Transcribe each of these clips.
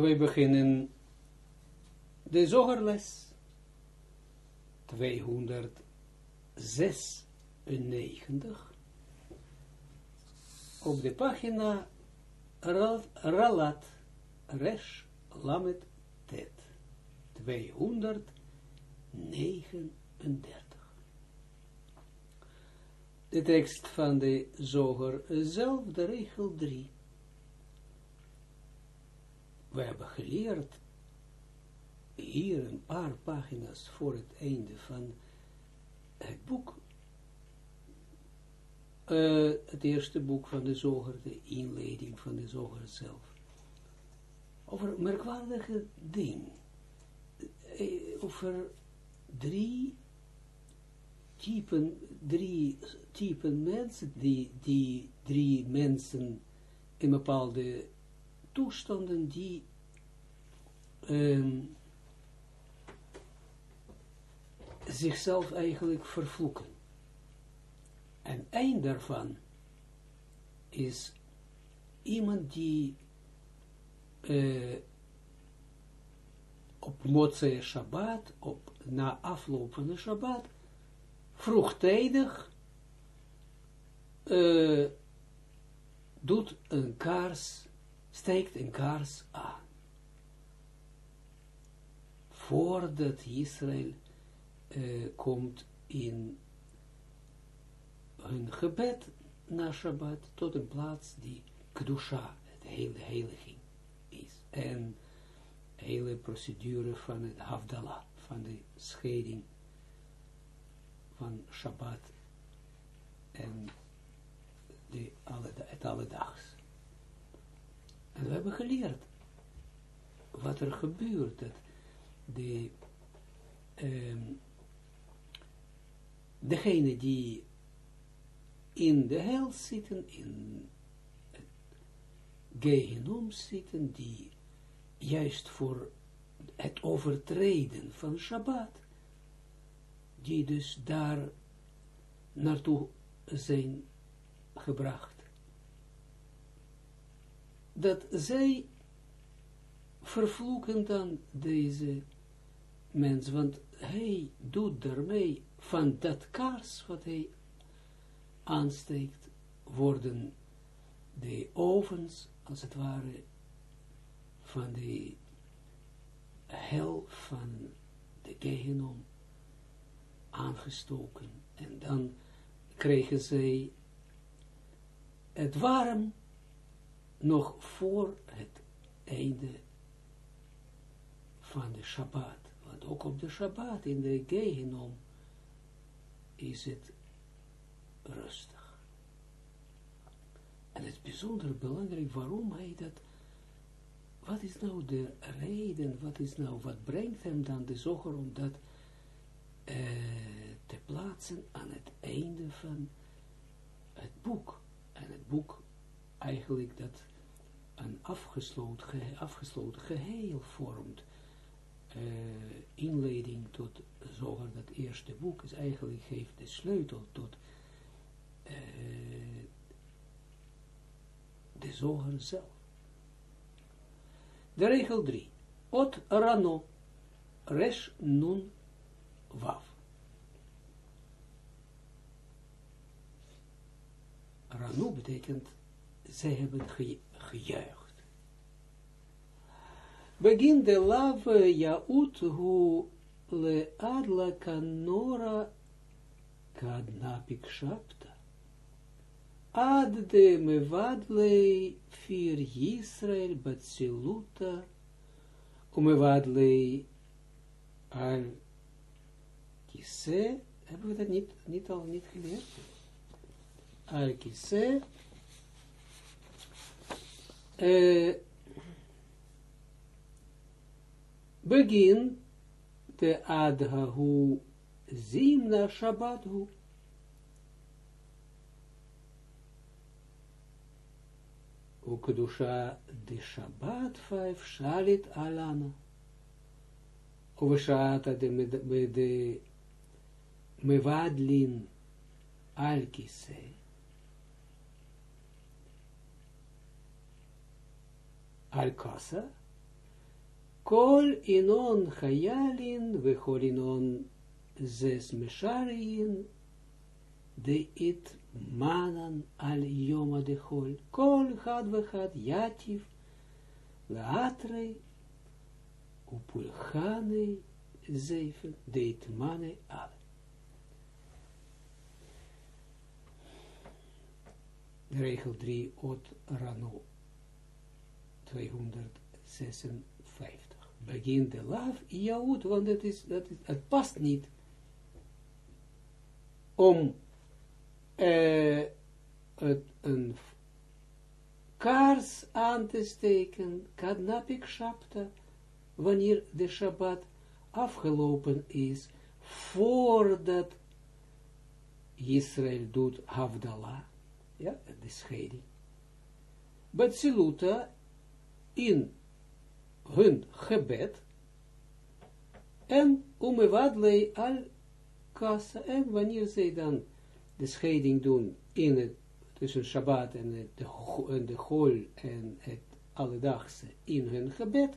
we beginnen de zogerles. 296 op de pagina Ralat Resh Lamet Tet. 239 de tekst van de zoger zelf, de regel 3. We hebben geleerd hier een paar pagina's voor het einde van het boek, uh, het eerste boek van de zoger, de inleiding van de zoger zelf, over merkwaardige dingen, uh, over drie typen, drie typen mensen, die, die drie mensen in bepaalde toestanden die um, zichzelf eigenlijk vervloeken. En een daarvan is iemand die uh, op Motzei Shabbat, op na afloop van Shabbat, vroegtijdig uh, doet een kaars, steekt een kaars aan. Voordat Israël uh, komt in hun gebed na Shabbat tot een plaats die Kedusha, het hele heiliging is. En hele procedure van het Havdalah, van de scheiding van Shabbat en de alle, het alledaags. En we hebben geleerd wat er gebeurt, dat de, degene die in de hel zitten, in het gehenom zitten, die juist voor het overtreden van Shabbat, die dus daar naartoe zijn gebracht. Dat zij vervloeken dan deze mens, want hij doet daarmee van dat kaars wat hij aansteekt, worden de ovens, als het ware, van de hel van de Gehenom aangestoken. En dan kregen zij het warm nog voor het einde van de Shabbat. Want ook op de Shabbat in de Gehenom is het rustig. En het is bijzonder belangrijk waarom hij dat, wat is nou de reden, wat is nou, wat brengt hem dan de zoger om dat uh, te plaatsen aan het einde van het boek. En het boek eigenlijk dat een afgesloten, afgesloten geheel vormt. Uh, inleiding tot zoger dat eerste boek is eigenlijk geeft de sleutel tot uh, de zoger zelf. De regel 3. Ot rano, resh nun waf. Ranu betekent, zij hebben gejuicht. Begin de lave jaut hu le adla kanora kadnapik shapta. Ad de mevadlei fir Yisrael batsiluta, umevadlei al kise, hebben we dat niet, niet al niet geleerd? Al kise, begin de adhahu zimna shabbathu. Ukdusha de Shabbat vijf shalit alana. Uveshata de, mevadlin al kise. Al kasa. kol inon chayalin, we kol inon zes mesharin, de it manan al yoma de hol, kol had we had yativ, laatre, upulchane, zeven, de it mane al. Regel 3, ot rano, 256. Begin de laf, jaud, want het, is, dat is, het past niet om het, een kaars aan te steken, kadnapik shabta, wanneer de Shabbat afgelopen is, voordat Israël doet Havdalah, ja, de scheiding. Batsiluta in hun gebed. En umevadlei al kassa en wanneer zij dan de scheiding doen in het, tussen Shabbat en, de, en de Gol en het alledaagse in hun gebed,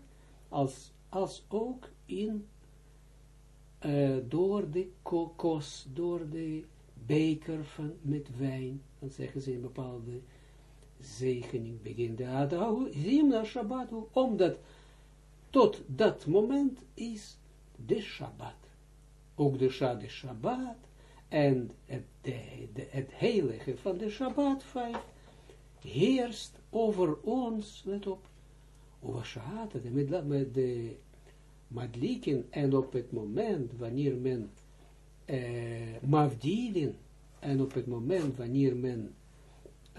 als, als ook in, uh, door de kokos, door de beker van, met wijn, dan zeggen ze een bepaalde zegening begint de Adau, Zimna Shabbat, omdat tot dat moment is de Shabbat. Ook de Shah de Shabbat, en het, de, de, heilige van de Shabbat 5 heerst over ons, let op, over Shabbat, met, de madliken, en op het moment wanneer men mavdilin, en op het moment wanneer men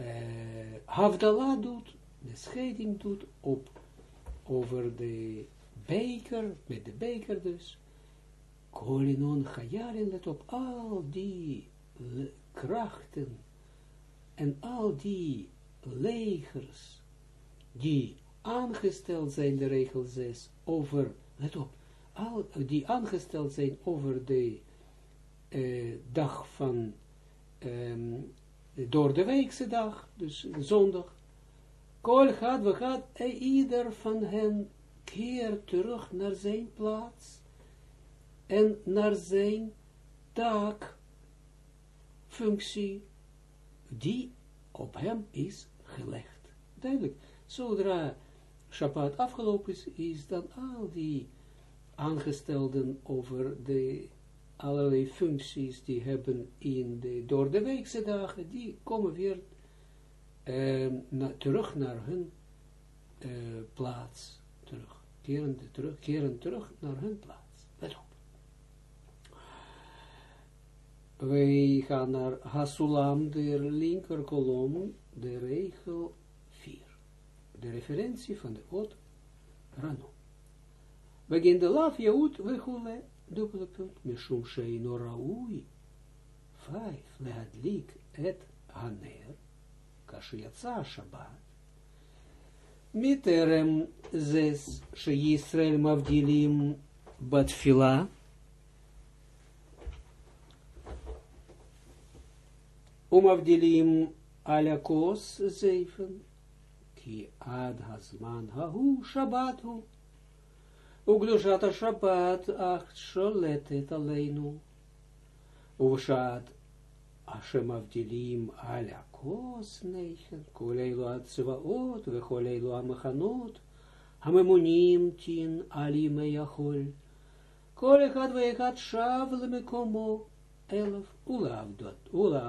uh, doet, de scheiding doet op, over de beker, met de beker dus, Kolinon Chayarin, let op, al die krachten en al die legers die aangesteld zijn, de regel 6, over, let op, al die aangesteld zijn over de uh, dag van, um, door de weekse dag, dus zondag, kol gaat, we gaat, ieder van hen keert terug naar zijn plaats, en naar zijn taak, functie, die op hem is gelegd. Duidelijk, zodra Shabbat afgelopen is, is dan al die aangestelden over de allerlei functies die hebben in de, door de weekse dagen, die komen weer na, terug naar hun uh, plaats, terug, keren terug, keren terug naar hun plaats. Let op. Wij gaan naar Hasulam, de linker kolom, de regel 4. De referentie van de Ot Rano. Begin de laf Jout, wechule, dubbele punt, mishum sheino raui. Vijf, lehadlik et haner, kashiatsa Shabbat. Miterem zes, sheyisrael mavdilim batfila, Umavdilim alakos zeven, ki ad hazman shabbatu. Ugdushat shabbat acht alakos neichen, koleilu atzvaot, vecholeilu amachanot, hamemunim tin alime yachol. Kol echad veechad shav lemekomo, elf, ula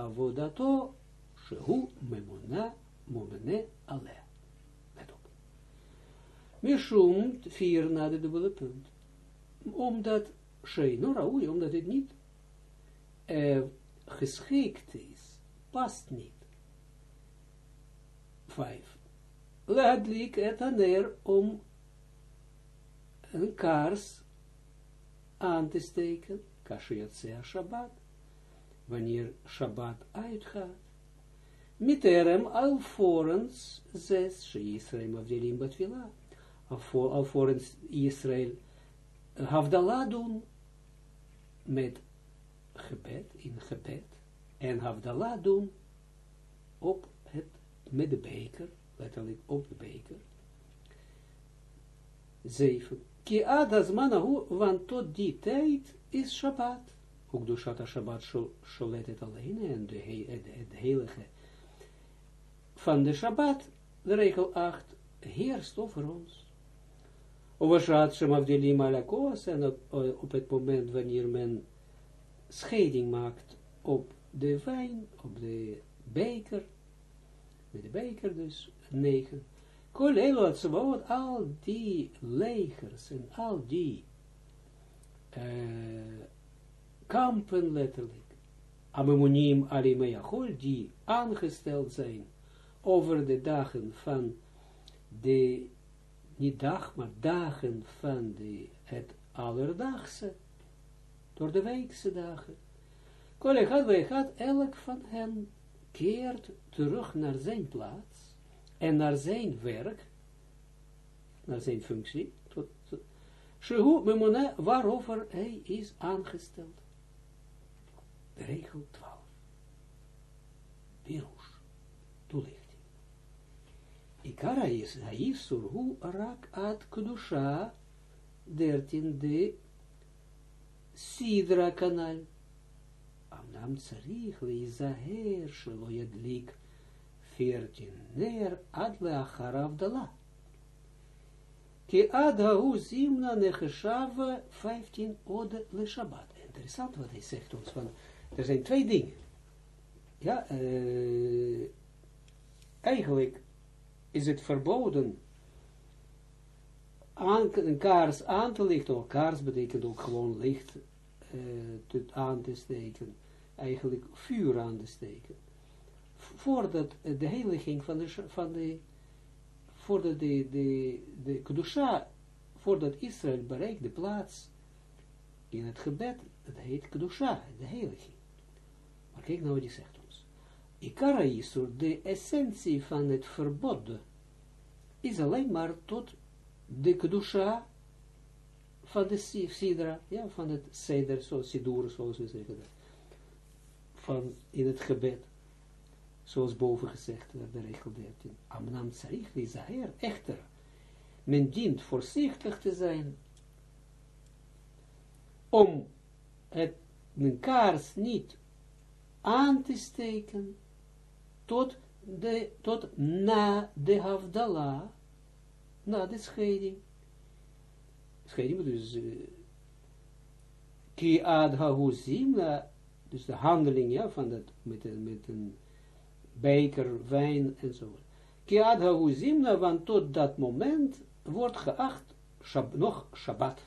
avodato, shehu memona, momene ale. Let op. Mishum, vier na de dubbele punt. Omdat, sheino raui, omdat het niet uh, geschikt is, past niet. Vijf. Ladlik et aner om een kaars aan te steken, kashiat Shabbat wanneer Shabbat uitgaat. Miterem alvorens zes, Israël afdeling batvila, alvorens Israël Havdalah doen, met gebed, in gebed, en Havdalah doen, op het, met de beker, letterlijk op de beker. Zeven. Ki ad azmanahu, want tot die tijd is Shabbat. Ook door Shabbat sholet het alleen en de, het, heilige van de Shabbat, de regel 8, heerst over ons. Overshaat Shemavdelim alakos, en op, op het moment wanneer men scheiding maakt op de wijn, op de beker, met de beker dus, 9. Kolelo al die legers en al die uh, kampen letterlijk, amemonim die aangesteld zijn over de dagen van de, niet dag, maar dagen van de, het allerdaagse, door de weekse dagen. Kollegat gaat elk van hen keert terug naar zijn plaats en naar zijn werk, naar zijn functie, memona waarover hij is aangesteld. Regel 12. Pirush. Toelichting. Ikara is haisur hu rak at kudusha 13 de sidra kanal. Amnam tsarich leizaher shelo yadlik 14 ner ad leacharav dala. Ki ad hu zimna necheshav 15 ode le Shabbat. Interessant wat hij zegt ons van, er zijn twee dingen. Ja, eigenlijk is het verboden aan, een kaars aan te lichten, of kaars betekent ook gewoon licht uh, aan te steken, eigenlijk vuur aan te steken, voordat de heiliging van de, van de voordat de, de, de Kedusha, voordat Israël bereikt de plaats in het gebed, dat heet Kedusha, de heiliging. Maar kijk nou wat hij zegt. Ikara Isur, de essentie van het verbod, is alleen maar tot de Kedusha van de Sidra, ja, van het Seder, zoals Sidur, zoals we zeggen van in het gebed zoals boven gezegd werd, de regel 13. Amnam tsarich lizaher, echter, men dient voorzichtig te zijn, om het, een kaars niet aan te steken, tot, de, tot na de havdala, na de scheiding. Scheiding, dus, ki ad hahuzimna, dus de handeling, ja, van dat, met, met een, beker, wijn enzovoort. Kiad hauzimna, want tot dat moment wordt geacht shab, nog Shabbat.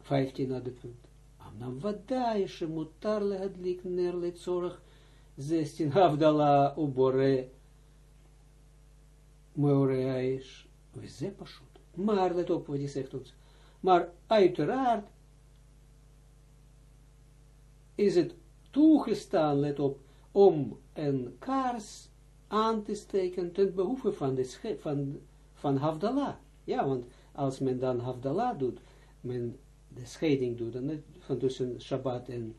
15 naar de punt. Amnam wadai shemutar lehadlik ner letzorach 16 havdala ubore. We ze pashut. Maar let op wat hij zegt ons. Maar uiteraard is het toegestaan, let op, om een kaars aan te steken ten behoeve van, de van, van Havdalah. Ja, want als men dan Havdalah doet, men de scheiding doet, dan van tussen Shabbat en,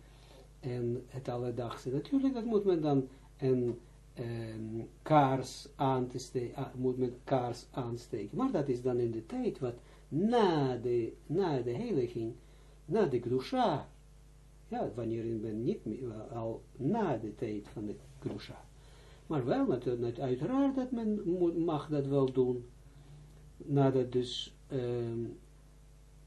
en het alledaagse. Natuurlijk, dat moet men dan een um, kaars aan te steken, moet men kaars aansteken. Maar dat is dan in de tijd wat na de, na de heiliging, na de Gdusha, ja, wanneer men niet al na de tijd van de Grusha. Maar wel, natuurlijk, uiteraard dat men mag dat wel doen, nadat dus um,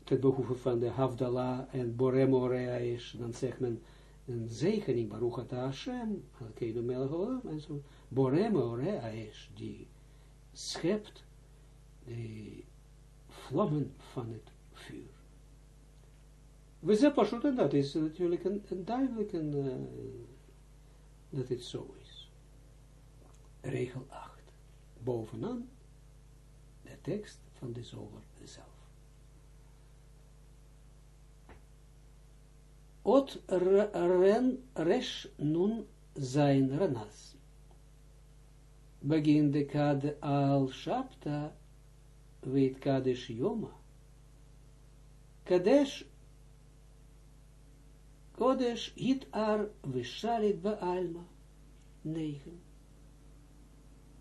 ten behoeve van de Havdalah en Boremorea is, dan zegt men een zegening, Baruch Ata Hashem, Alkeinu Melech en zo, Boremorea is, die schept de vlammen van het vuur. We zijn pas en dat is natuurlijk een, een duidelijk een, uh, dat het zo is. Regel 8. Bovenaan de tekst van de zoger zelf. Ot ren resh nun zijn ranas. Begin de kade al shapta weet kadesh yoma. Kadesh Kodesh hit ar vishalit baalma. 9.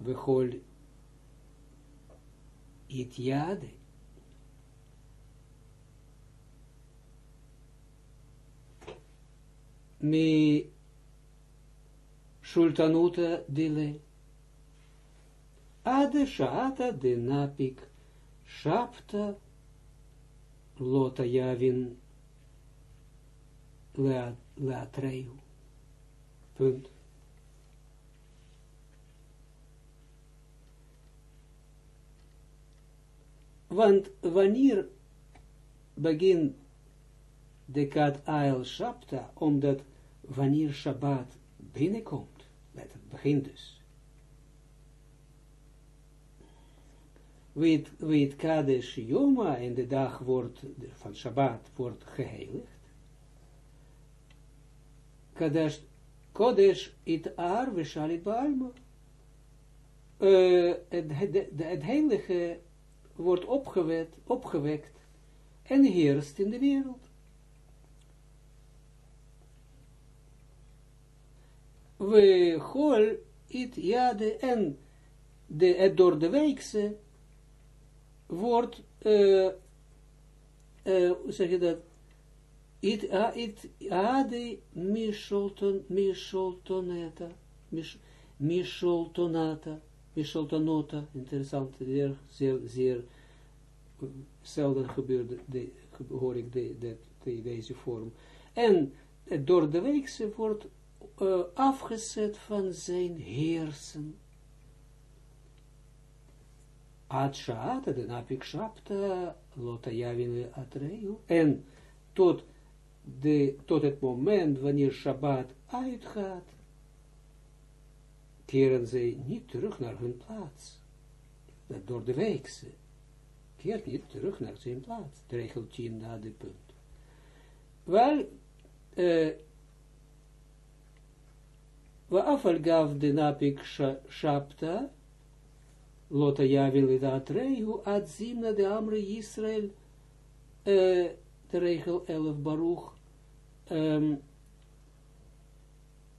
Vechol it mi sultanuta dile. Ade shaata de napik shapta lota javin leatreu. Punt. Want wanneer begint de kat ail shapta, omdat wanneer Shabbat binnenkomt, met het begint dus. Weet, Kadesh Yoma en de dag wordt, van Shabbat wordt geheiligd. Kadesh, Kodesh it ar baalma. Het, het, het heilige wordt opgewekt, opgewekt en heerst in de wereld. We hol it jade en. De, het door de weekse wordt, uh, uh, hoe zeg je dat, it, uh, it ade misholton, misholtoneta, mish, misholtonata, misholtonota, interessant, zeer, zeer, zeer zelden gebeurde, de, hoor ik de, de, de, deze vorm. En door de weekse wordt uh, afgezet van zijn heersen. Ad shaata, de napik shapta, lota javine atreu. En tot, de, tot het moment wanneer Shabbat uitgaat, keren zij niet terug naar hun plaats. Dat door de weekse. Keert niet terug naar zijn plaats. Regel 10 na de punt. Wel, uh, Waafal gav de napik shapta, lota javin lidat reihu, ad zimna de amre Yisrael, de regel 11 baruch, um,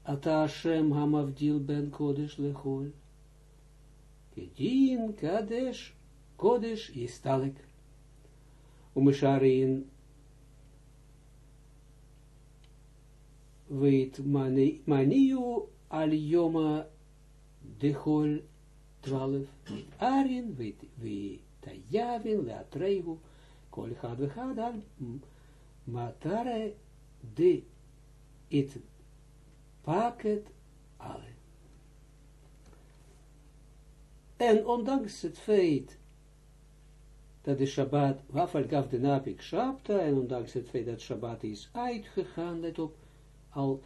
ata Hashem hamavdil ben kodesh lechol, kedin kadesh, kodesh yistalek, umesharin weet maniu al yoma dechol twaalf, arin, we tayavin, leatreihu, kol had we matare de it paket alle. En ondanks het feit dat de Shabbat, wafel gaf de napik Shabta, en ondanks het feit dat Shabbat is uitgegaan, let op, al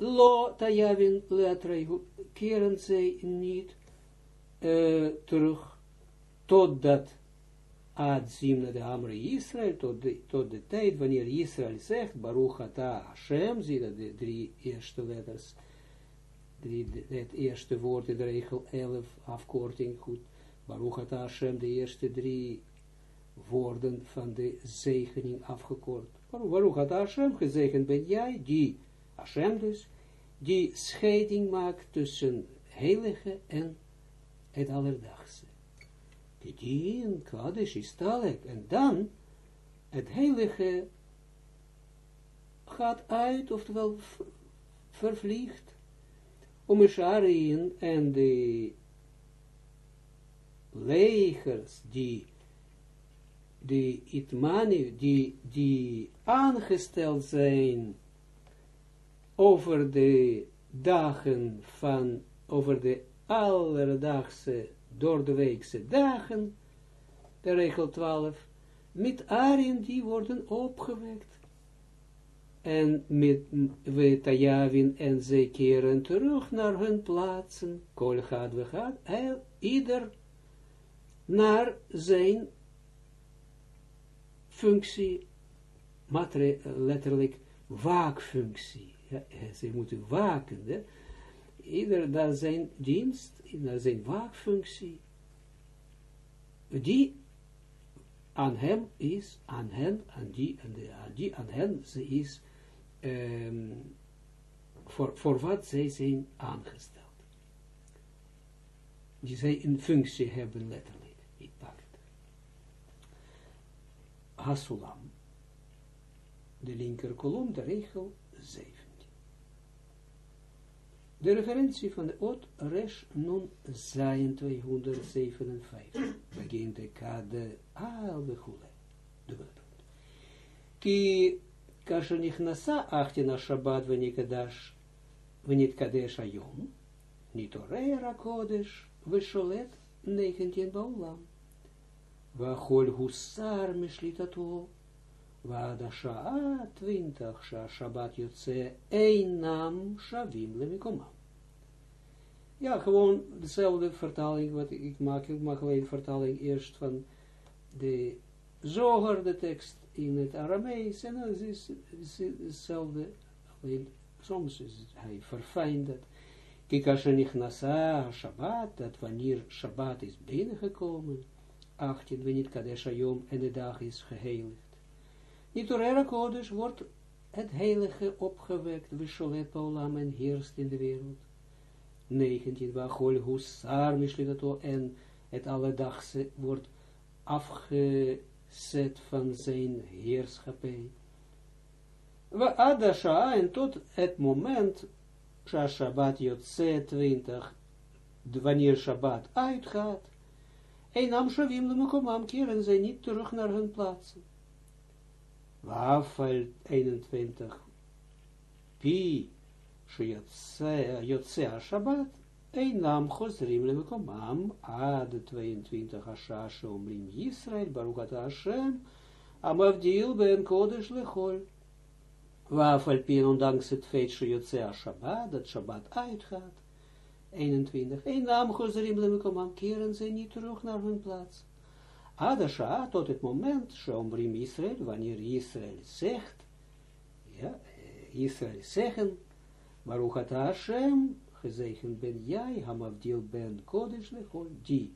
lo tayavin leatreihu, keren zij niet uh, terug, totdat ad zimna de Amre Israël, tot de, tot de tijd wanneer Israël zegt, Baruch ata Hashem, zie dat de drie eerste letters, het eerste woord in de regel 11, afkorting, goed, Baruch ata Hashem, de eerste drie woorden van de zegening afgekort. Baruch ata Hashem, gezegend ben jij, die Hashem dus, die scheiding maakt tussen heilige en het alledaagse. Die Kadesh is talek. En dan, het heilige gaat uit, oftewel vervliegt, om Sharin en de legers die die itmani, die, die aangesteld zijn over de dagen van, over de alledaagse, door de weekse dagen, de regel 12, met Arien die worden opgewekt. En met Wetajavin en zij keren terug naar hun plaatsen, kol gaat we gaat, ieder naar zijn functie, letterlijk waakfunctie ja, ze moeten waken, ieder naar zijn dienst, naar zijn waakfunctie, die aan hem is, aan hen, aan die, aan, die, aan hen, ze is, um, voor, voor wat zij zijn aangesteld. Die zij een functie hebben, letterlijk. Het. Hasulam. De linker kolom, de regel 7. De referentie van de Ot Resh Nun Zayin 257. Begint de kade al bechule. Dubbele punt. Ki kasher nichnasa achtina Shabbat venikadash venitkadesh ayom. Nitorera kodesh vesholet 19 baulam. Vachol husar mishlitato. ועד השעה 20 שהשבת יוצא אינם שווים למקומם. Ja, gewoon dezelfde vertaling wat ik maak. Ik maak alleen vertaling eerst van de zoger, de tekst in het Aramees. En dan is het hetzelfde. Alleen soms is hij verfijnd dat. Kijk, als je niet nasa Shabbat, dat wanneer Shabbat is binnengekomen, 18, wanneer Kadesh Ayom en de dag is geheiligd. Niet door Erakodes wordt het heilige opgewekt, Visholet Paulam en heerst in de wereld. 19, waar Gol Hussar Mishlitato en het alledagse wordt afgezet van zijn heerschappij. We Adasha en tot het moment, Shabbat Jotse 20, wanneer Shabbat uitgaat, en Am Shavim Lemekomam keren zij niet terug naar hun plaatsen. Wafel 21. Pi, שיוצא השבת, אינם חוזרים למקומם עד 22 השעה שאומרים ישראל, ברוך אתה השם, המבדיל בין קודש לחול. ואף על פי ondanks het feit שיוצא השבת, dat Shabbat uitgaat, 21, אינם חוזרים למקומם, keren ze niet terug naar hun plaats. Adasha, tot het moment, Shomrim Israël, wanneer Israël zegt, ja, Israël zeggen, Baruch Ata Hashem, gezegend ben jij, Hamavdil ben Kodesh Lechol, die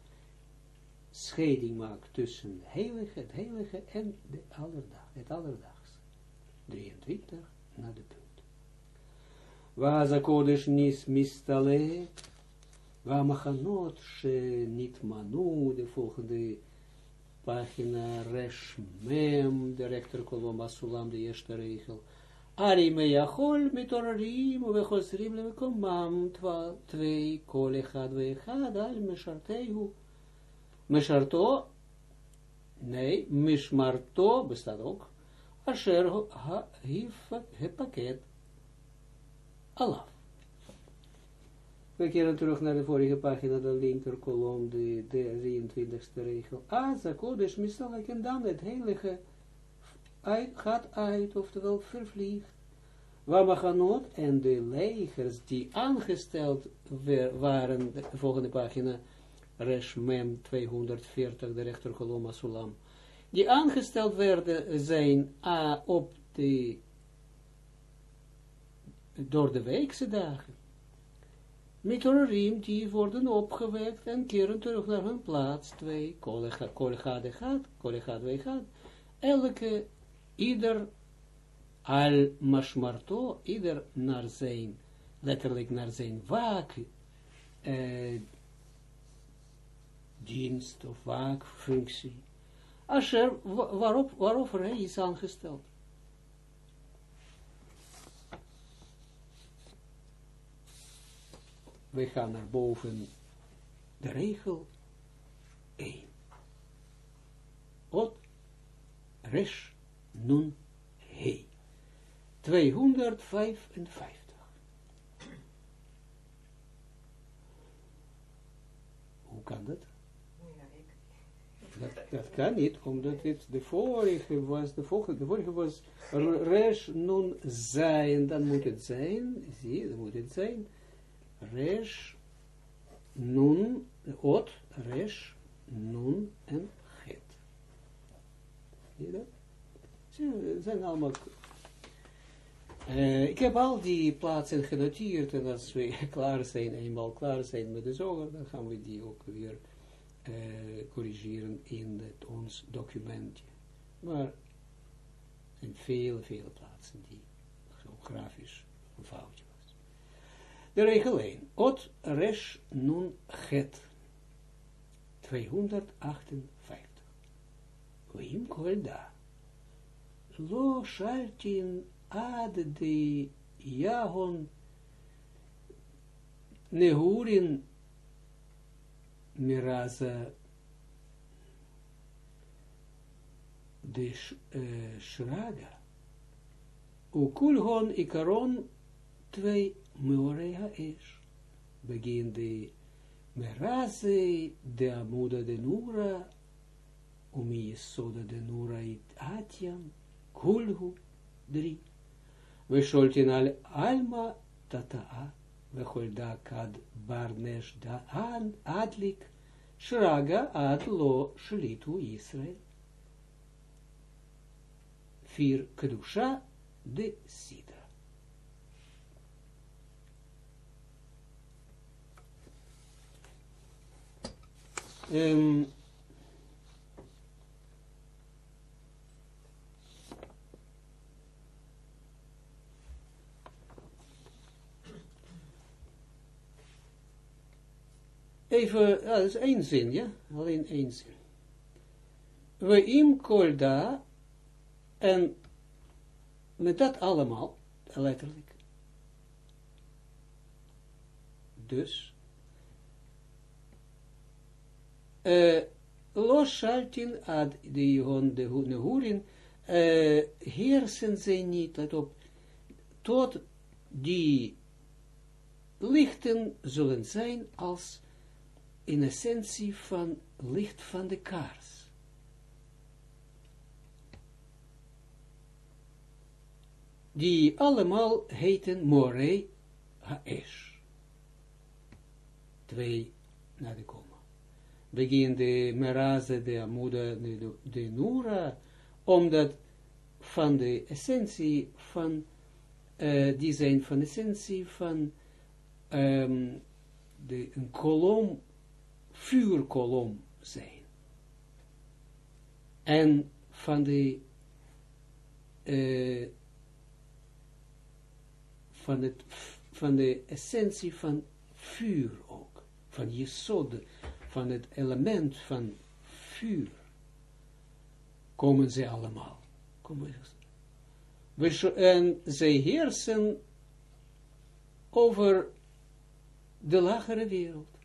scheiding maakt tussen heilige, het heilige en de allerdag, het alledaags. 23 naar de punt. Waza Kodesh nis mistale, Wamachanot she niet manu, de volgende pagina Resh Mem, de rechterkolom Asulam, de eerste regel. Ari meyachol mitorarim vechosrim lemekomam twee kol echad veechad al meshartehu. Mesharto, nee, mishmarto bestaat ook. Asher hif hepaket alaf. We keren terug naar de vorige pagina, de linker kolom, de, de 23ste regel. Aza kodesh misalek en dan het heilige uit, gaat uit, oftewel vervliegt. Wamachanot en de legers die aangesteld waren, de volgende pagina, Reshmem 240, de rechterkolom Sulam, die aangesteld werden zijn a, op de, door de weekse dagen Mitorim die worden opgewekt en keren terug naar hun plaats. Twee, kollegade gaat, kollegade gaat. Elke, ieder al mashmarto, ieder naar zijn, letterlijk naar zijn waak, eh, dienst of waakfunctie. Asher, waarop, waarover hij is aangesteld. We gaan naar boven de regel 1. Ot, resh, nun, he. 255. Hoe kan dat? Dat, kan niet, omdat het de vorige was, de vorige, de vorige was resh, nun, zijn, dan moet het zijn, zie, dan moet het zijn, resh, nun, ot, resh, nun en het. Zie je dat? Ze zijn allemaal... Uh, ik heb al die plaatsen genoteerd en als we klaar zijn, eenmaal klaar zijn met de zoger, dan gaan we die ook weer uh, corrigeren in het, ons documentje. Maar in vele, vele plaatsen die geografisch een foutje. De regel 1. Ot resh nun het. 258. Wim kolda. Lo shaltin ad de jagon nehurin miraza de uh, shraga. Ukulhon ikaron twee meorea is. Begin de meraze de amuda de nura, umi soda de nura it atiam, kulhu, drie. We al alma tata'a, we kad barnesh da an adlik, shraga ad lo shlitu Israel. Vier kedusha de sida. Um, even, ja, dat is één zin, ja, alleen één zin. We im kolda, en met dat allemaal, letterlijk, dus, los shaltin ad de Johan de Nehurin, heersen zij niet, let tot die lichten zullen zijn als in essentie van licht van de kaars. Die allemaal heten Morei Haesh. Twee naar de koma. Begin de Meraze de Amuda de, de Nura, omdat van de essentie van, uh, die zijn van essentie van um, de, een kolom vuurkolom zijn. En van de uh, van, het, van de essentie van vuur ook, van jesod, van het element van vuur, komen ze allemaal. En zij heersen over de lagere wereld.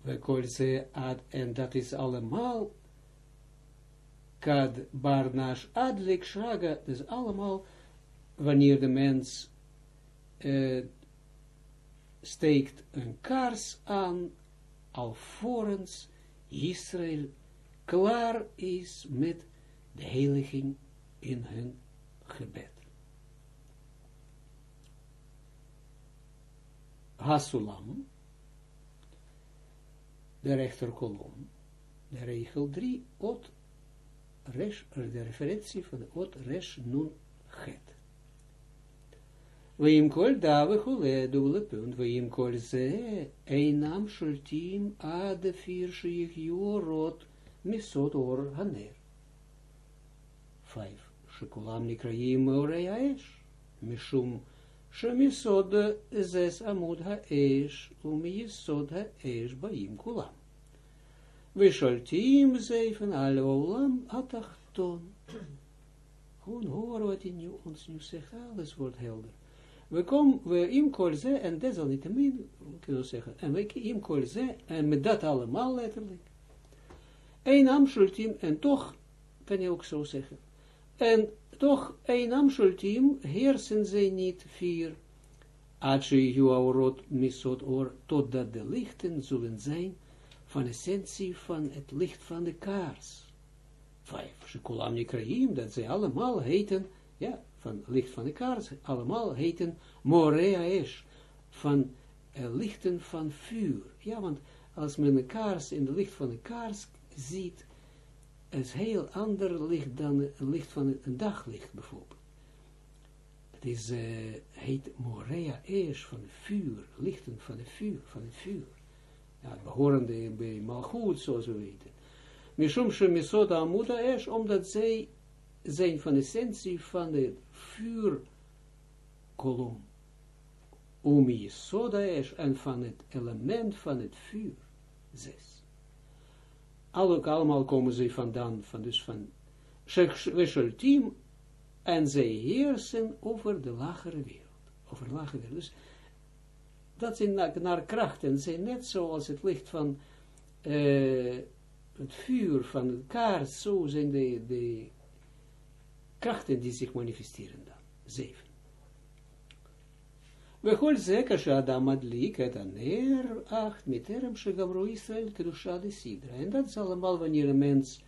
We ze ad, en dat is allemaal kad barnash adlik shraga, dus allemaal wanneer de mens uh, steekt een kaars aan, alvorens Israël klaar is met de heiliging in hun gebed. Hasulam, de rechterkolom, de regel 3, ot, resh, de referentie van de ot, resh, nun, het. Weim kol dave chule, dubbele punt, weim kol ze, einam shultim, ade vier shich jorot, misot or haner. Vijf, shekulam nikraim orei haesh, mishum, שמיסוד זס עמוד האש, ומיסוד האש באים כולם. ושולטים zeven על העולם התחתון. Gewoon horen wat hij nu, ons nu zegt, alles wordt helder. We komen, we im kolze, en desalniettemin, kunnen we zeggen, en we im kolze, en met dat allemaal letterlijk. Een amschultim, en toch, kan je ook zo zeggen, en toch, een amschultim, heersen zij niet vier, Atsche juaurot misot or, totdat de lichten zullen zijn, van essentie van het licht van de kaars. Vijf, Shekulam Nikraim, dat zij allemaal heten, ja, van licht van de kaars, allemaal heten Morea Esh, van uh, lichten van vuur. Ja, want als men een kaars in de licht van de kaars ziet, is heel ander licht dan een licht van een daglicht bijvoorbeeld. Het is, uh, heet Morea Esh van vuur, lichten van het vuur, van het vuur. Ja, behorende bij Malchut, zoals we weten. Mishum Shemisot Amuda Esh, omdat zij zijn van essentie van de vuurkolom. Umi Soda Esh, en van het element van het vuur. Zes. Alle, allemaal komen ze vandaan, van dus van Shecholtim en zij heersen over de lagere wereld. Over de lagere wereld. Dus dat zijn naar, krachten, zijn net zoals het licht van uh, het vuur van het kaars, zo zijn de, de krachten die zich manifesteren dan. Zeven. Zeker Shadam Madlik het aner acht miterem Shegamro Israël Kedusha de Sidra. En dat is allemaal wanneer een mens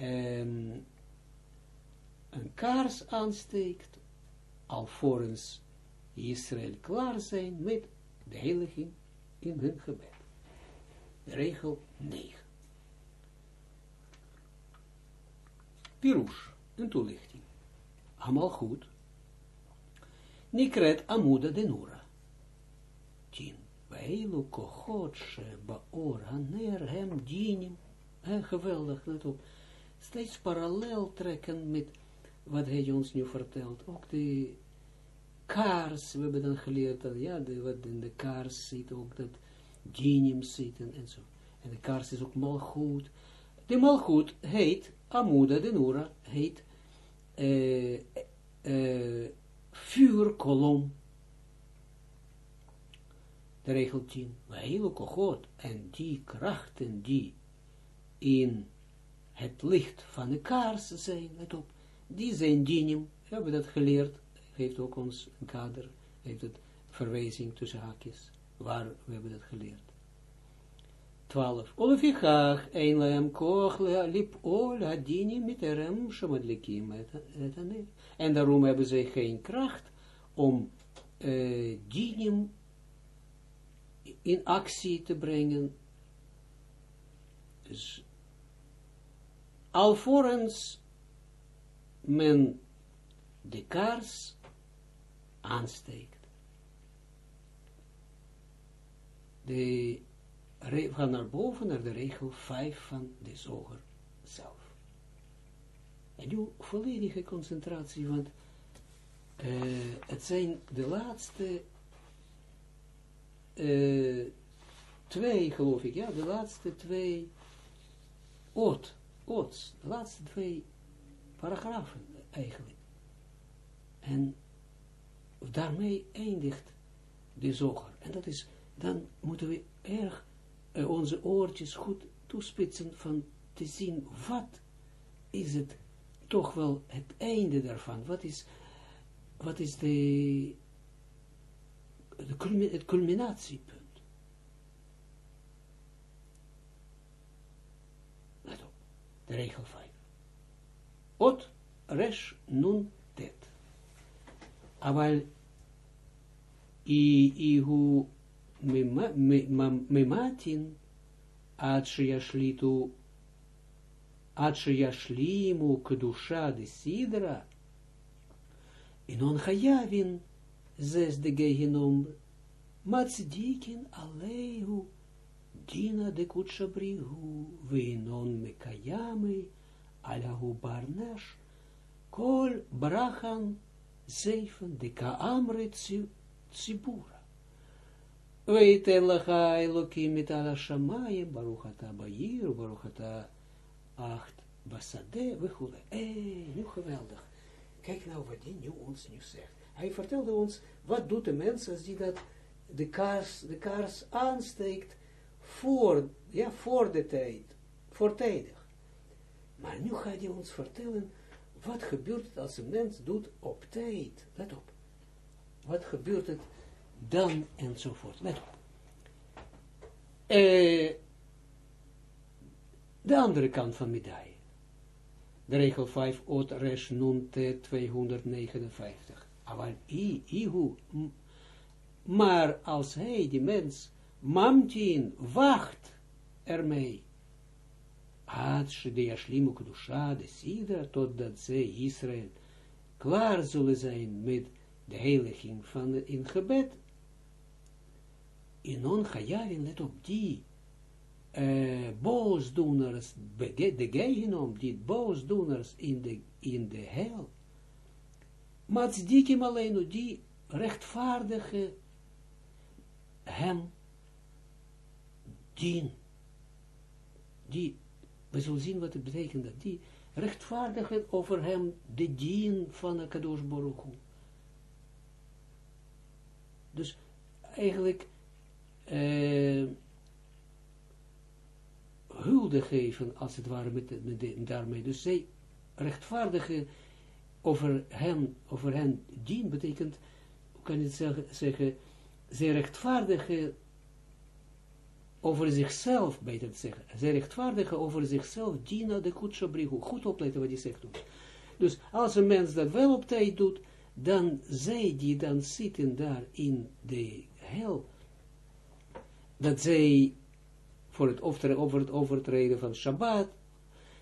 um, een kaars aansteekt, alvorens Israël klaar zijn met de heiliging in hun gebed. Regel 9. Pirush, een toelichting. Allemaal goed. Nikret Amuda de Nura. Tien. Weilu kochot baor haner hem dinim. En geweldig, let op. Steeds parallel trekken met wat hij ons nu vertelt. Ook de kaars, we hebben dan geleerd dat, ja, de, wat in de kaars zit, ook dat genium zitten en zo. En de kaars is ook malgoed. De malgoed heet, Amuda de Nura, heet uh, uh, vuurkolom. De regel 10. Hele kogot en die krachten die in het licht van de kaars zijn, let op, die zijn dinim, we hebben dat geleerd, heeft ook ons een kader, heeft het verwijzing tussen haakjes, waar we hebben dat geleerd. 12. Olefichach, een lem koch lip ol hadini met rem shamadlikim En daarom hebben zij geen kracht om uh, dinim in actie te brengen. Dus alvorens men de kaars aansteekt. De, gaan naar boven naar de regel 5 van de zoger zelf. En nu volledige concentratie, want uh, het zijn de laatste uh, twee, geloof ik, ja, de laatste twee oot, oots, de laatste twee paragrafen eigenlijk. En daarmee eindigt de zoger. En dat is, dan moeten we erg onze oortjes goed toespitsen van te zien, wat is het toch wel het einde daarvan? Wat is, wat is de, de het culminatiepunt? Let op, de regel 5. Ot resh nun tet. I mematin ad shlitu ad shlimu kedusha de sidra inon chayavin zes de gehinom matzdikin alehu dina de kutshabrihu vinon mekayame alahu barnesh kol brachan zeven de kaamre tzibura Weiten lacha elokim mit ala shamayim, baruchata bayir, baruchata acht basade, we Eh, nu geweldig. Kijk nou wat hij nu ons nu zegt. Hij vertelde ons, wat doet de mens als die dat, de kaars, de kaars aansteekt voor, ja, voor de tijd, voortijdig. Maar nu gaat hij ons vertellen, wat gebeurt als een mens doet op tijd. Let op. Wat gebeurt het dan enzovoort. Let op. Uh, de andere kant van medaille. De regel 5, ot resh nun te 259. Aval i, ihu, maar als hij, die mens, mamtin, wacht ermee, had she de yashlimu kedusha, de sidra, totdat ze Israël klaar zullen zijn met de heiliging van in gebed, in on Chayavin, let op die uh, boosdoeners, de gehenom, die boosdoeners in de, in de hel, Matsdikim alleen, die rechtvaardige hem dien. Die, we zullen zien wat het betekent dat die rechtvaardigen over hem de dien van de Kadosh Baruch Dus eigenlijk uh, hulde geven, als het ware, met, daarmee. Dus zij rechtvaardigen over hen, over hen dien, betekent, hoe kan je het zeggen, zeggen zij rechtvaardigen over zichzelf, beter te zeggen, zij rechtvaardigen over zichzelf, Dina de Kutshabrihu, goed opletten wat hij zegt. Dus als een mens dat wel op tijd doet, dan zij die dan zitten daar in de hel, dat zij voor het, over het overtreden van Shabbat,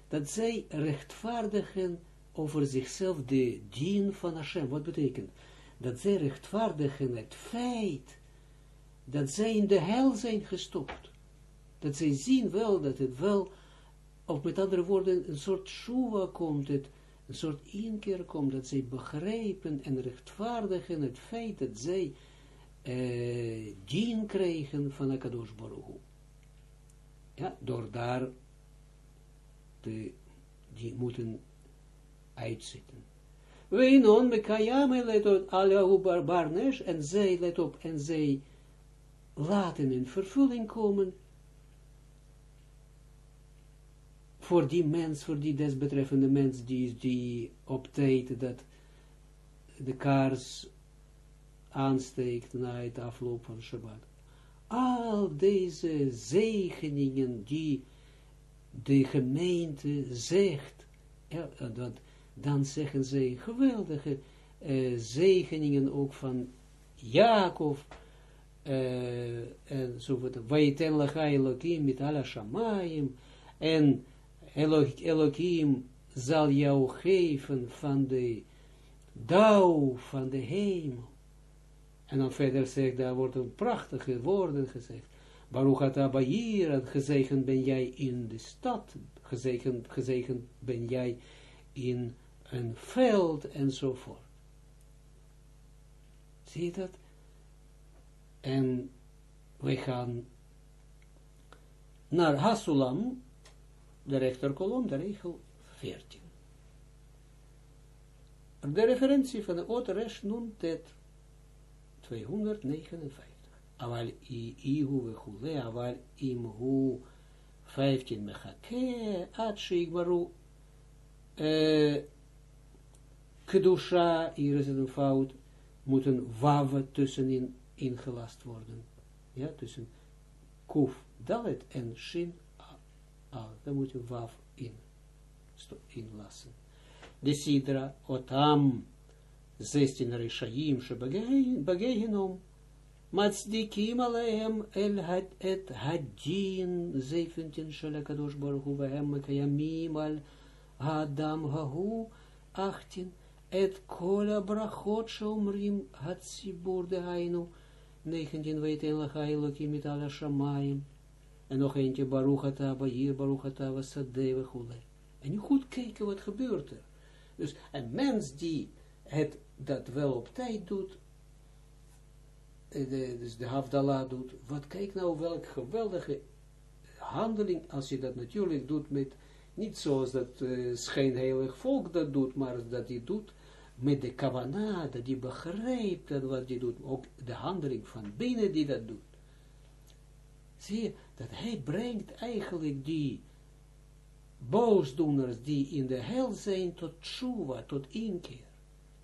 dat zij rechtvaardigen over zichzelf de dien van Hashem. Wat betekent? Dat zij rechtvaardigen het feit dat zij in de hel zijn gestopt. Dat zij zien wel dat het wel, of met andere woorden, een soort shuva komt, het, een soort inkeer komt, dat zij begrijpen en rechtvaardigen het feit dat zij uh, dien krijgen van Akadosh Baruch Ja, door daar te, die moeten uitzitten. Weinon mekayame let op alle barbarnes en zij let op en zij laten in vervulling komen voor die mens, voor die desbetreffende mens, die, die op dat de kaars aansteekt na het afloop van Shabbat. Al deze zegeningen die de gemeente zegt, ja, dat, dan zeggen ze geweldige uh, zegeningen ook van Jacob, uh, en zo wat, Vaiten lacha Elohim met ala shamayim, en Elohim zal jou geven van de dauw van de hemel. En dan verder zegt, daar worden prachtige woorden gezegd. Baruch Atabayir, en gezegend ben jij in de stad, gezegend, gezegend ben jij in een veld, enzovoort. Zie je dat? En wij gaan naar Hasulam, de rechterkolom, de regel 14. De referentie van de Oteresh noemt het 259. Aval i ihu vechule, aval imhu 15 mechake, ad shigbaru uh, kedusha, hier is een fout, moet een wawe tussenin ingelast worden. Ja, tussen kuf dalet en shin al. Dan moet je wav in, inlassen. De sidra, otam, 16 Rishaim Shebagehinom, Matsdikim Alehem El Had Et Hadin, 17 Shalakadosh baruch Vahem Mekayamim Al Hahu, 18 Et Kola Brachot Shomrim Hatsibur Dehainu, 19 Weitin Lachai Lokim Itala Shamayim, en nog eentje Baruchata Bahir, Baruchata Vasadeh Hule. En je goed kijken wat gebeurt er. Dus een mens die het dat wel op tijd doet, de, dus de Havdalah doet, wat kijk nou welk geweldige handeling, als je dat natuurlijk doet met, niet zoals dat uh, schijnheilig volk dat doet, maar dat hij doet met de kavana, dat hij begrijpt dat wat hij doet, ook de handeling van binnen die dat doet. Zie je, dat hij brengt eigenlijk die boosdoeners die in de hel zijn tot tshuva, tot inkeer.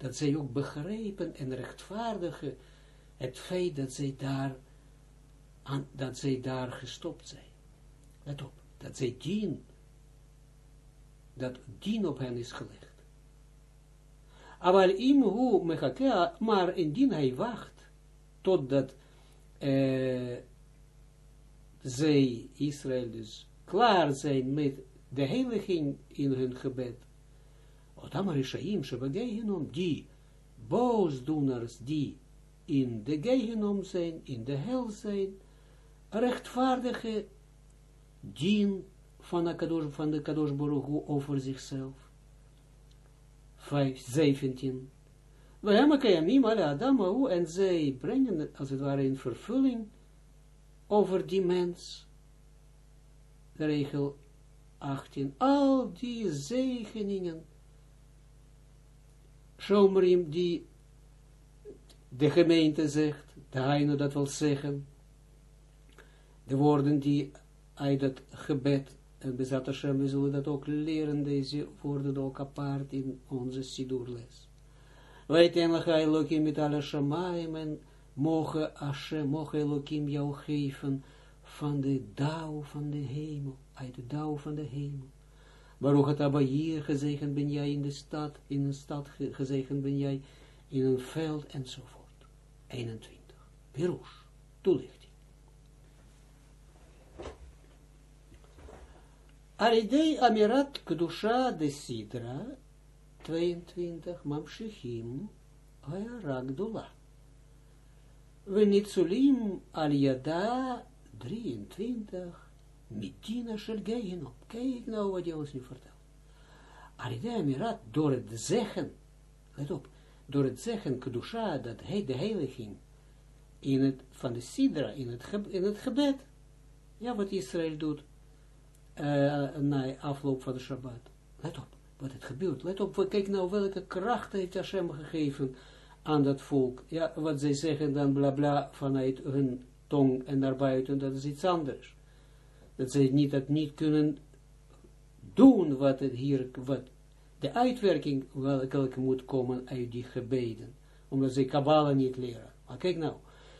Dat zij ook begrijpen en rechtvaardigen het feit dat zij daar, dat zij daar gestopt zijn. Let op, dat zij dien, dat dien op hen is gelegd. Maar im hu maar indien hij wacht, totdat uh, zij, Israël dus, klaar zijn met de heiliging in hun gebed, Otam Rishaim Shebagehinom, die boosdoeners die in de Gehenom zijn, in de hel zijn, rechtvaardige dien van de Kadosh, van de Kadosh Baruch over zichzelf. 5, 17. We hebben kayamim alle Adamahu en zij brengen als het ware in vervulling over die mens, regel 18, al die zegeningen, Shomrim die de gemeente zegt, de Heino dat wil zeggen, de woorden die uit het gebed, en Bezat Hashem, we zullen dat ook leren, deze woorden ook apart in onze Sidurles. Weet en lacha Elohim met alle Shamaim, en mogen Hashem, mogen Elohim jou geven, van de dauw van de hemel, uit de dauw van de hemel. Baruch hier, gezegend ben jij in de stad, in een stad, gezegend ben jij in een veld, enzovoort. 21. Pirush, toelichting. Aridei Amirat Kedusha de Sidra, 22, Mamshechim, Ayaragdula. Venitzulim al Yada 23, Mitina shel Gehinom. Kijk nou wat je ons nu vertelt. Aridei Amirat, door het zeggen, let op, door het zeggen, Kedusha, dat hij de heiliging in het, van de Sidra, in het, in het gebed, ja, wat Israël doet, uh, na afloop van de Shabbat. Let op, wat het gebeurt. Let op, kijk nou welke kracht heeft Hashem gegeven aan dat volk. Ja, wat zij zeggen dan bla bla vanuit hun tong en naar buiten, dat is iets anders. Dat zij niet, dat niet kunnen doen wat het hier, wat de uitwerking welke moet komen uit die gebeden, omdat ze Kabbalah niet leren. Maar kijk nou,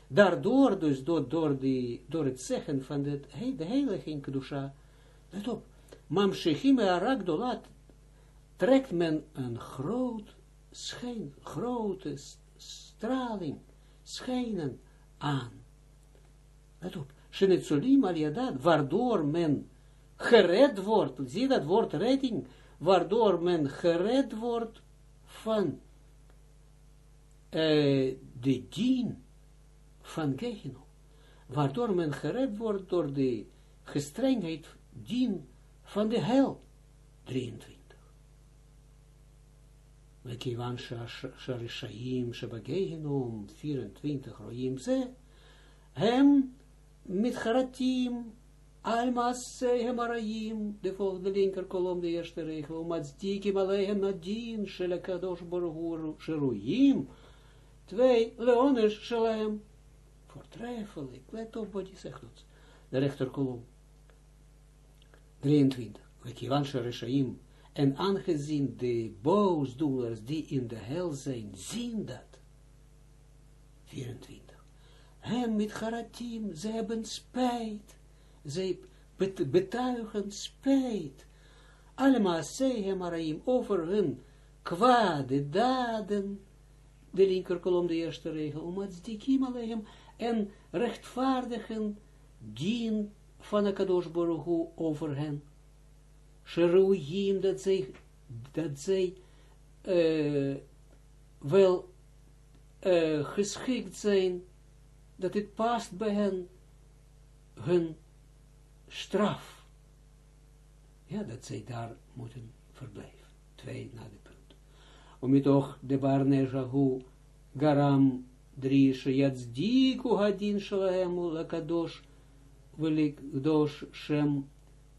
daardoor dus, door, door, die, door het zeggen van het, de heilige Kedusha, let op, Mamshechim Arakdolat trekt men een groot schijn, grote straling, schijnen aan. Let op, Shenetzolim al waardoor men gered wordt, zie dat woord redding, waardoor men gered wordt van de dien van Gehinom. Waardoor men gered wordt door de gestrengheid dien van de hel. 23. Mekivan Sharishaim Shabagehinom 24 Roim ze hem met Haratim Almasehem Arayim, de volgende linker kolom, de eerste regel, Matsdikim Alehem Nadin, Shelakadosh Borgur, Sheruyim, twee, Leones Shalem, voortreffelijk, let op wat je zegt de rechter kolom, 23, Wekivan Sharishaim, en aangezien de boosdoeners die in de hel zijn, zien dat, 24, hem met Haratim, ze hebben spijt, zij betuigen spijt. Allemaal zeggen maar over hun kwade daden. De linkerkolom, de eerste regel. Om die alehem en rechtvaardigen dien van de Kadosh over hen. Sheruim dat zij, dat zij uh, wel uh, geschikt zijn, dat het past bij hen, hun straf. Ja, dat zij daar moeten verblijven. Twee na de punt. Om je toch de barne jahu garam drie sheyadzdiku hadin shalahem lakadosh velikdosh shem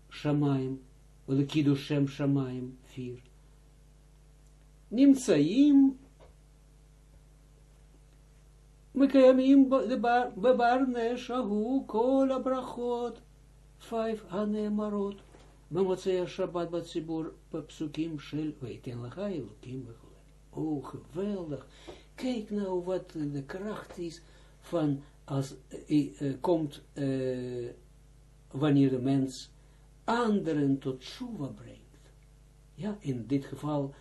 shamayim velikidosh shem shamayim vier. Nimtsaim מקיימים בברנש ההוא כל הברכות 5 Hanemarot. Bemotzea Shabbat Batsibur Psukim Shel Weiten Lachai Lukim Oh, geweldig. Kijk nou wat de kracht is van als uh, uh, komt uh, wanneer de mens anderen tot Shuva brengt. Ja, in dit geval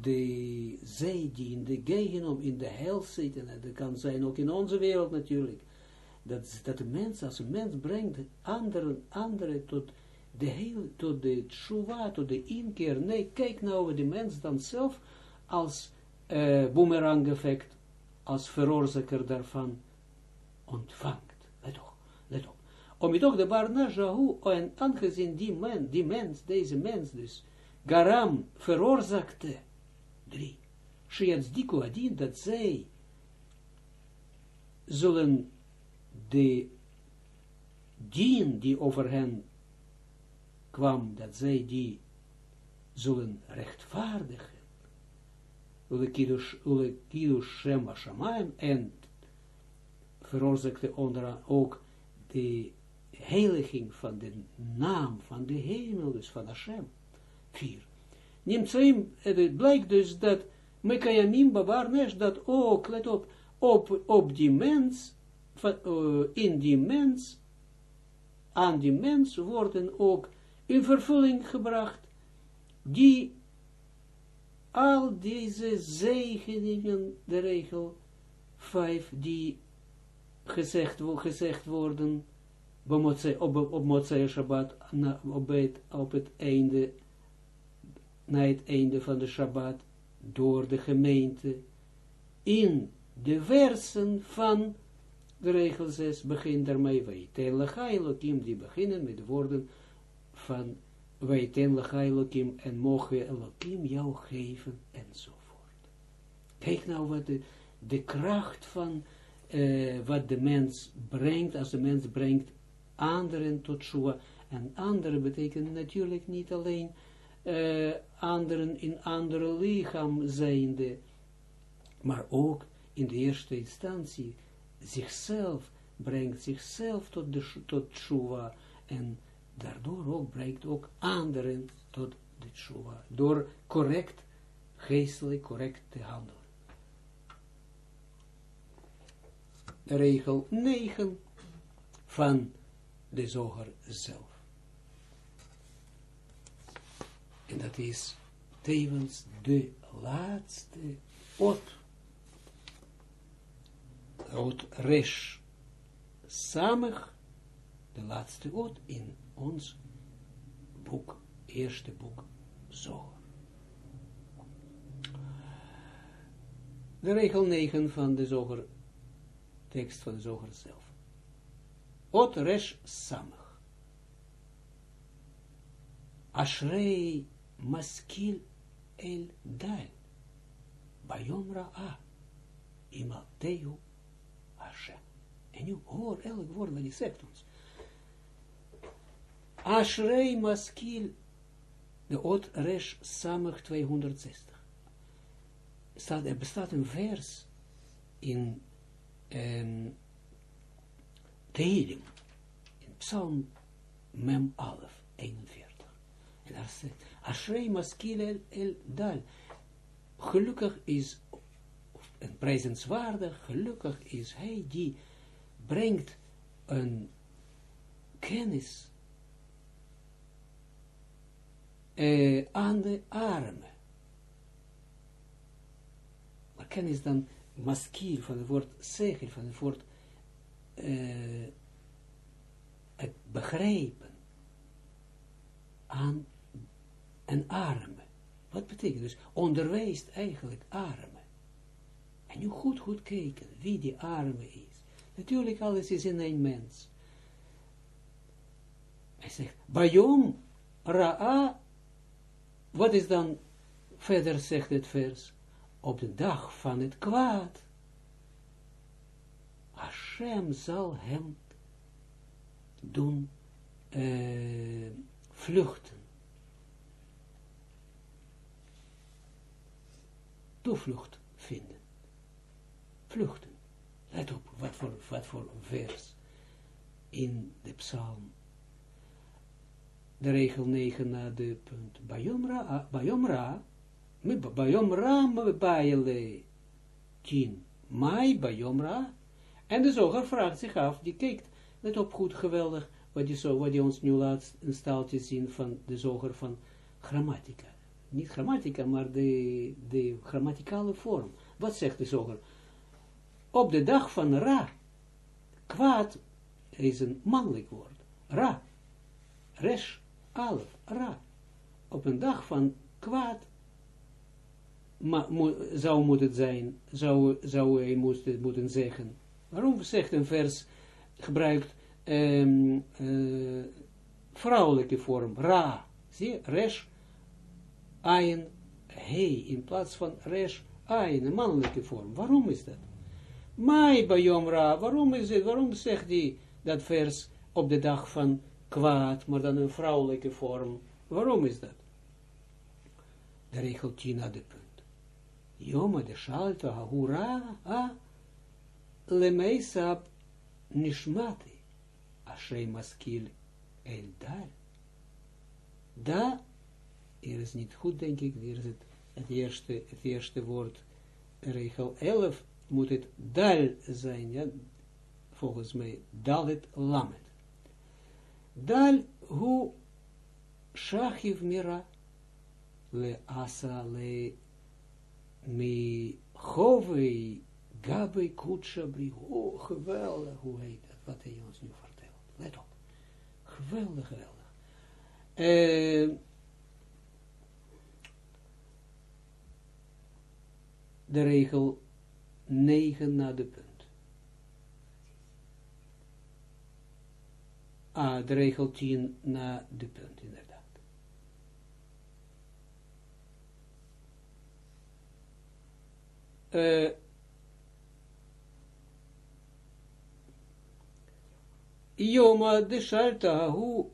de zij die in de Gehenom, in de hel zitten, en dat kan zijn ook in onze wereld natuurlijk, dat, dat de mens, als een mens brengt anderen, anderen tot de heel, tot de tshuva, tot de inkeer, nee, kijk nou de mens dan zelf als uh, boomerang effect, als veroorzaker daarvan ontvangt. Let op, let op. Om je toch de barna jahu, en aangezien die, men, die mens, deze mens dus, garam veroorzaakte, drie, shiatzdiku adin, dat zij zullen de dien die over hen kwam dat zij die zullen rechtvaardigen, ule kiddush shem shamayim, en veroorzaakte onder ook de heiliging van de naam van de hemel, dus van Hashem. Vier. Nimtsaim, het blijkt dus dat Mekayamim dat ook, let op, op, op die mens, uh, in die mens, aan die mens worden ook in vervulling gebracht, die al deze zegeningen, de regel 5, die gezegd, gezegd worden, op, op Motzei Shabbat, op, het, op het einde, na het einde van de Shabbat, door de gemeente, in de versen van de regel 6, begin daarmee, wij ten die beginnen met de woorden van wij ten Elohim, en mogen Elohim jou geven, enzovoort. Kijk nou wat de, de kracht van uh, wat de mens brengt, als de mens brengt anderen tot Shua. En anderen betekent natuurlijk niet alleen uh, anderen in andere lichaam zijnde, maar ook in de eerste instantie zichzelf, brengt zichzelf tot, de, tot Shua en daardoor ook brengt ook anderen tot de Shua, door correct, geestelijk correct te handelen. regel 9 van de zoger zelf. En dat is tevens de laatste ot. Ot resh samig, de laatste ot in ons boek, eerste boek zoger. De regel 9 van de zoger tekst van de zoger zelf. Ot resh samach. Ashrei maskil el dal. Bayom ra'a. Imalteu Hashem. En nu hoor elk woord wat hij zegt ons. Ashrei maskil. De ot resh samach 260. Staat, er bestaat een vers in um, in Psalm Mem Alef, 41. En daar zegt, Ashrei maskil el, dal, gelukkig is, en prijzenswaardig, gelukkig is hij die brengt een kennis uh, aan de armen. Maar kennis dan maskiel, van het woord zegel, van het woord uh, het begrijpen aan een arme. Wat betekent dus? Onderwijst eigenlijk arme. En nu goed, goed kijken wie die arme is. Natuurlijk, alles is in een mens. Hij zegt, Bayom Ra'a, wat is dan, verder zegt het vers, op de dag van het kwaad, Hashem zal hem doen uh, vluchten. Toevlucht vinden. Vluchten. Let op, wat voor, wat voor vers in de psalm. De regel 9 na de punt. Bayomra, Bayomra Bayom Ram Baile Tien. Mai Bayom Ra. En de zoger vraagt zich af, die kijkt, let op goed, geweldig, wat je, zo, wat je ons nu laat een staaltje zien van de zoger van grammatica. Niet grammatica, maar de, de grammaticale vorm. Wat zegt de zoger? Op de dag van Ra, kwaad is een mannelijk woord. Ra, resh, alef, Ra. Op een dag van kwaad ma, zou moeten zijn, zou, zou hij moest, moeten zeggen. Waarom zegt een vers, gebruikt um, uh, vrouwelijke vorm, ra, zie resh, ayin, he, in plaats van resh, een mannelijke vorm. Waarom is dat? Mai bayom ra, waarom is het, waarom zegt hij dat vers op de dag van kwaad, maar dan een vrouwelijke vorm. Waarom is dat? De regel 10 de punt. Joma de shalta hura a lemeisab nishmati ashrei maskil el dal. Da, hier is niet goed denk ik, hier is het, het, eerste, het eerste woord, regel 11, moet het dal zijn, ja, volgens mij, dalet lamet. Dal hu shachiv mira le asa le mi chovei gabe kutsha bri. Oh, geweldig, hoe heet dat, wat hij ons nu vertelt. Let op. Geweldig, geweldig. Uh, de regel 9 na de punt. Ah, de regel 10 na de punt, inderdaad. Uh, Joma de Shalta, hoe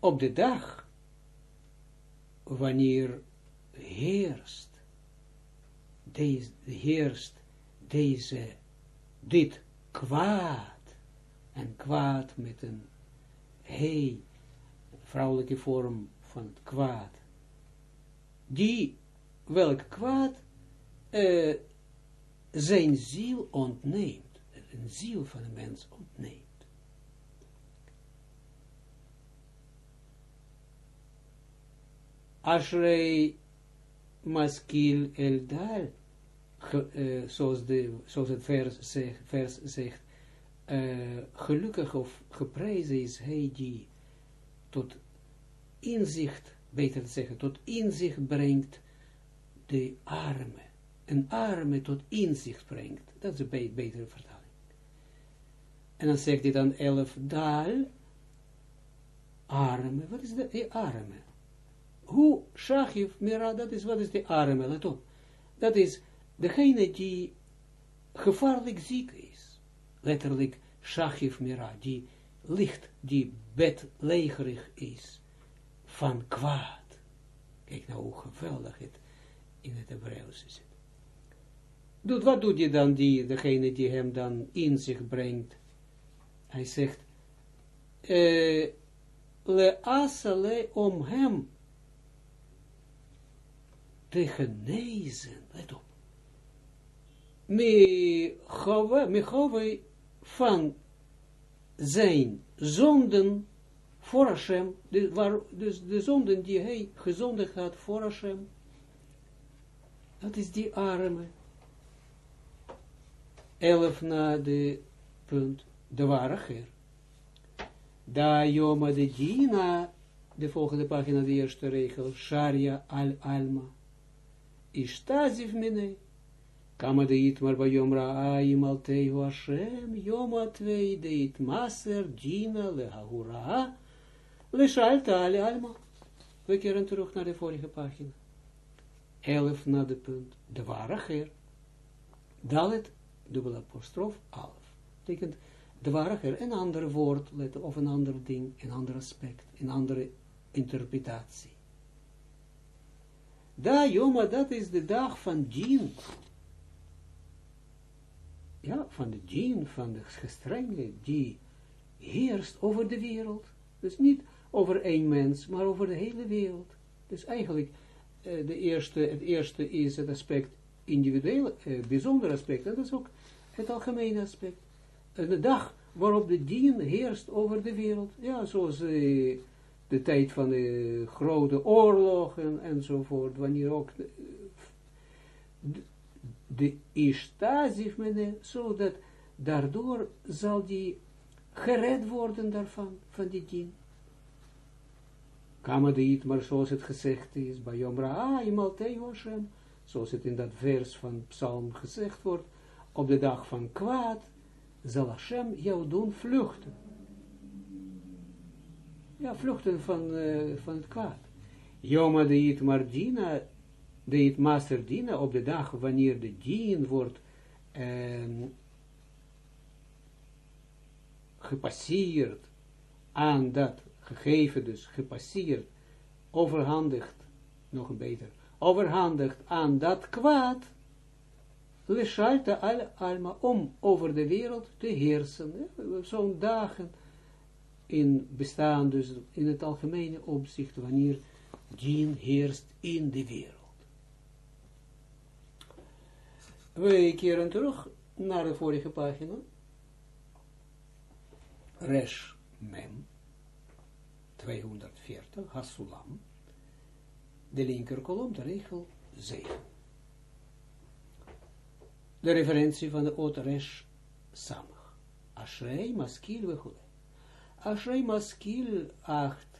op de dag, wanneer heerst, deze, heerst deze, dit kwaad, en kwaad met een hey, vrouwelijke vorm van het kwaad, die, welk kwaad, uh, zijn ziel ontneemt, een ziel van een mens ontneemt. Ashrei maskil eldal, uh, zoals, de, zoals het vers, zeg, vers zegt, uh, gelukkig of geprezen is hij die tot inzicht, beter te zeggen, tot inzicht brengt de arme. Een arme tot inzicht brengt. Dat is een betere vertaling. En dan zegt hij dan elf dal, arme. Wat is de arme? Hoe Shachif Mira, dat is, wat is de arme, let op. Dat is degene die gevaarlijk ziek is. Letterlijk Shachif Mira, die licht, die bedlegerig is van kwaad. Kijk nou hoe geweldig het in het Hebreeuws is. Doet, wat doet je dan, die, degene die hem dan in zich brengt? Hij zegt, eh, le asale om hem te genezen, let op, me chove van zijn zonden voor Hashem, de, dus de zonden die hij gezondigd had voor Hashem, dat is die arme. Elf na de punt, de ware Ger. Da Yoma de Dina, de volgende pagina, de eerste regel, Sharia al Alma. Ishtaziv mine. Kama de itmar ba yom ra'ayim al tehu Hashem, yom atvei de it maser dina le hahura, le shalta ale alma. We keren terug naar de vorige pagina. Elf na de punt, de ware ger. Dalet, dubbel apostrof, alf. Betekent, de ware ger, een ander woord, of een ander ding, een ander aspect, een andere interpretatie. Da, Joma, dat is de dag van dien. Ja, van de dien, van de gestrenge, die heerst over de wereld. Dus niet over één mens, maar over de hele wereld. Dus eigenlijk, uh, de eerste, het eerste is het aspect individueel, uh, bijzonder aspect. Dat is ook het algemene aspect. Uh, de dag waarop de dien heerst over de wereld. Ja, zoals de tijd van de grote oorlogen enzovoort, wanneer ook de, de ishtazif zodat daardoor zal die gered worden daarvan, van die dien. Kama de maar zoals het gezegd is, bij Yom Ra'a, Imaltei Hashem, zoals het in dat vers van Psalm gezegd wordt, op de dag van kwaad, zal Hashem jou doen vluchten ja, vluchten van, uh, van het kwaad. Joma de it mardina, de it master dina, op de dag wanneer de dien wordt um, gepasseerd aan dat, gegeven dus, gepasseerd, overhandigd, nog een beter, overhandigd aan dat kwaad, Leshalta al alma, om over de wereld te heersen. Zo'n dagen in bestaan, dus in het algemene opzicht, wanneer dien heerst in de wereld. We keren terug naar de vorige pagina. Resh Mem, 240, Hasulam, de linker kolom, de regel 7. De referentie van de oot Resh Samach. Ashrei maskil wechule. Ashrei maskil acht.